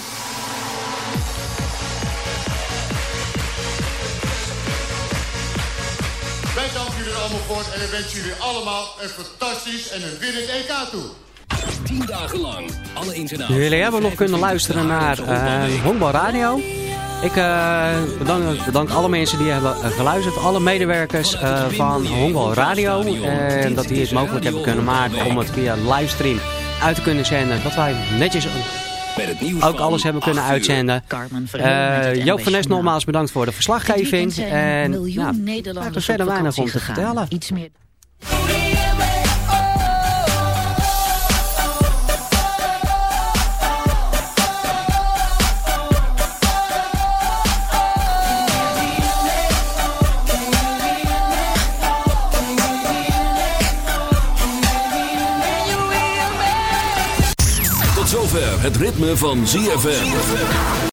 Wij danken jullie er allemaal voor en ik wens jullie allemaal een fantastisch en een winnend EK toe.
Tien dagen lang. Alle internationale...
Jullie hebben nog kunnen luisteren naar eh Honkbal Radio. Ik eh, bedank, bedank alle mensen die hebben eh, geluisterd. Alle medewerkers eh, van Honkbal Radio. En dat die het mogelijk hebben kunnen maken om het via livestream uit te kunnen zenden. Dat wij netjes ook alles hebben kunnen uitzenden. Eh Joop van Nes nogmaals bedankt voor de verslaggeving. En
Nederlanders
er verder weinig om te vertellen.
Iets meer.
Het ritme van ZFM.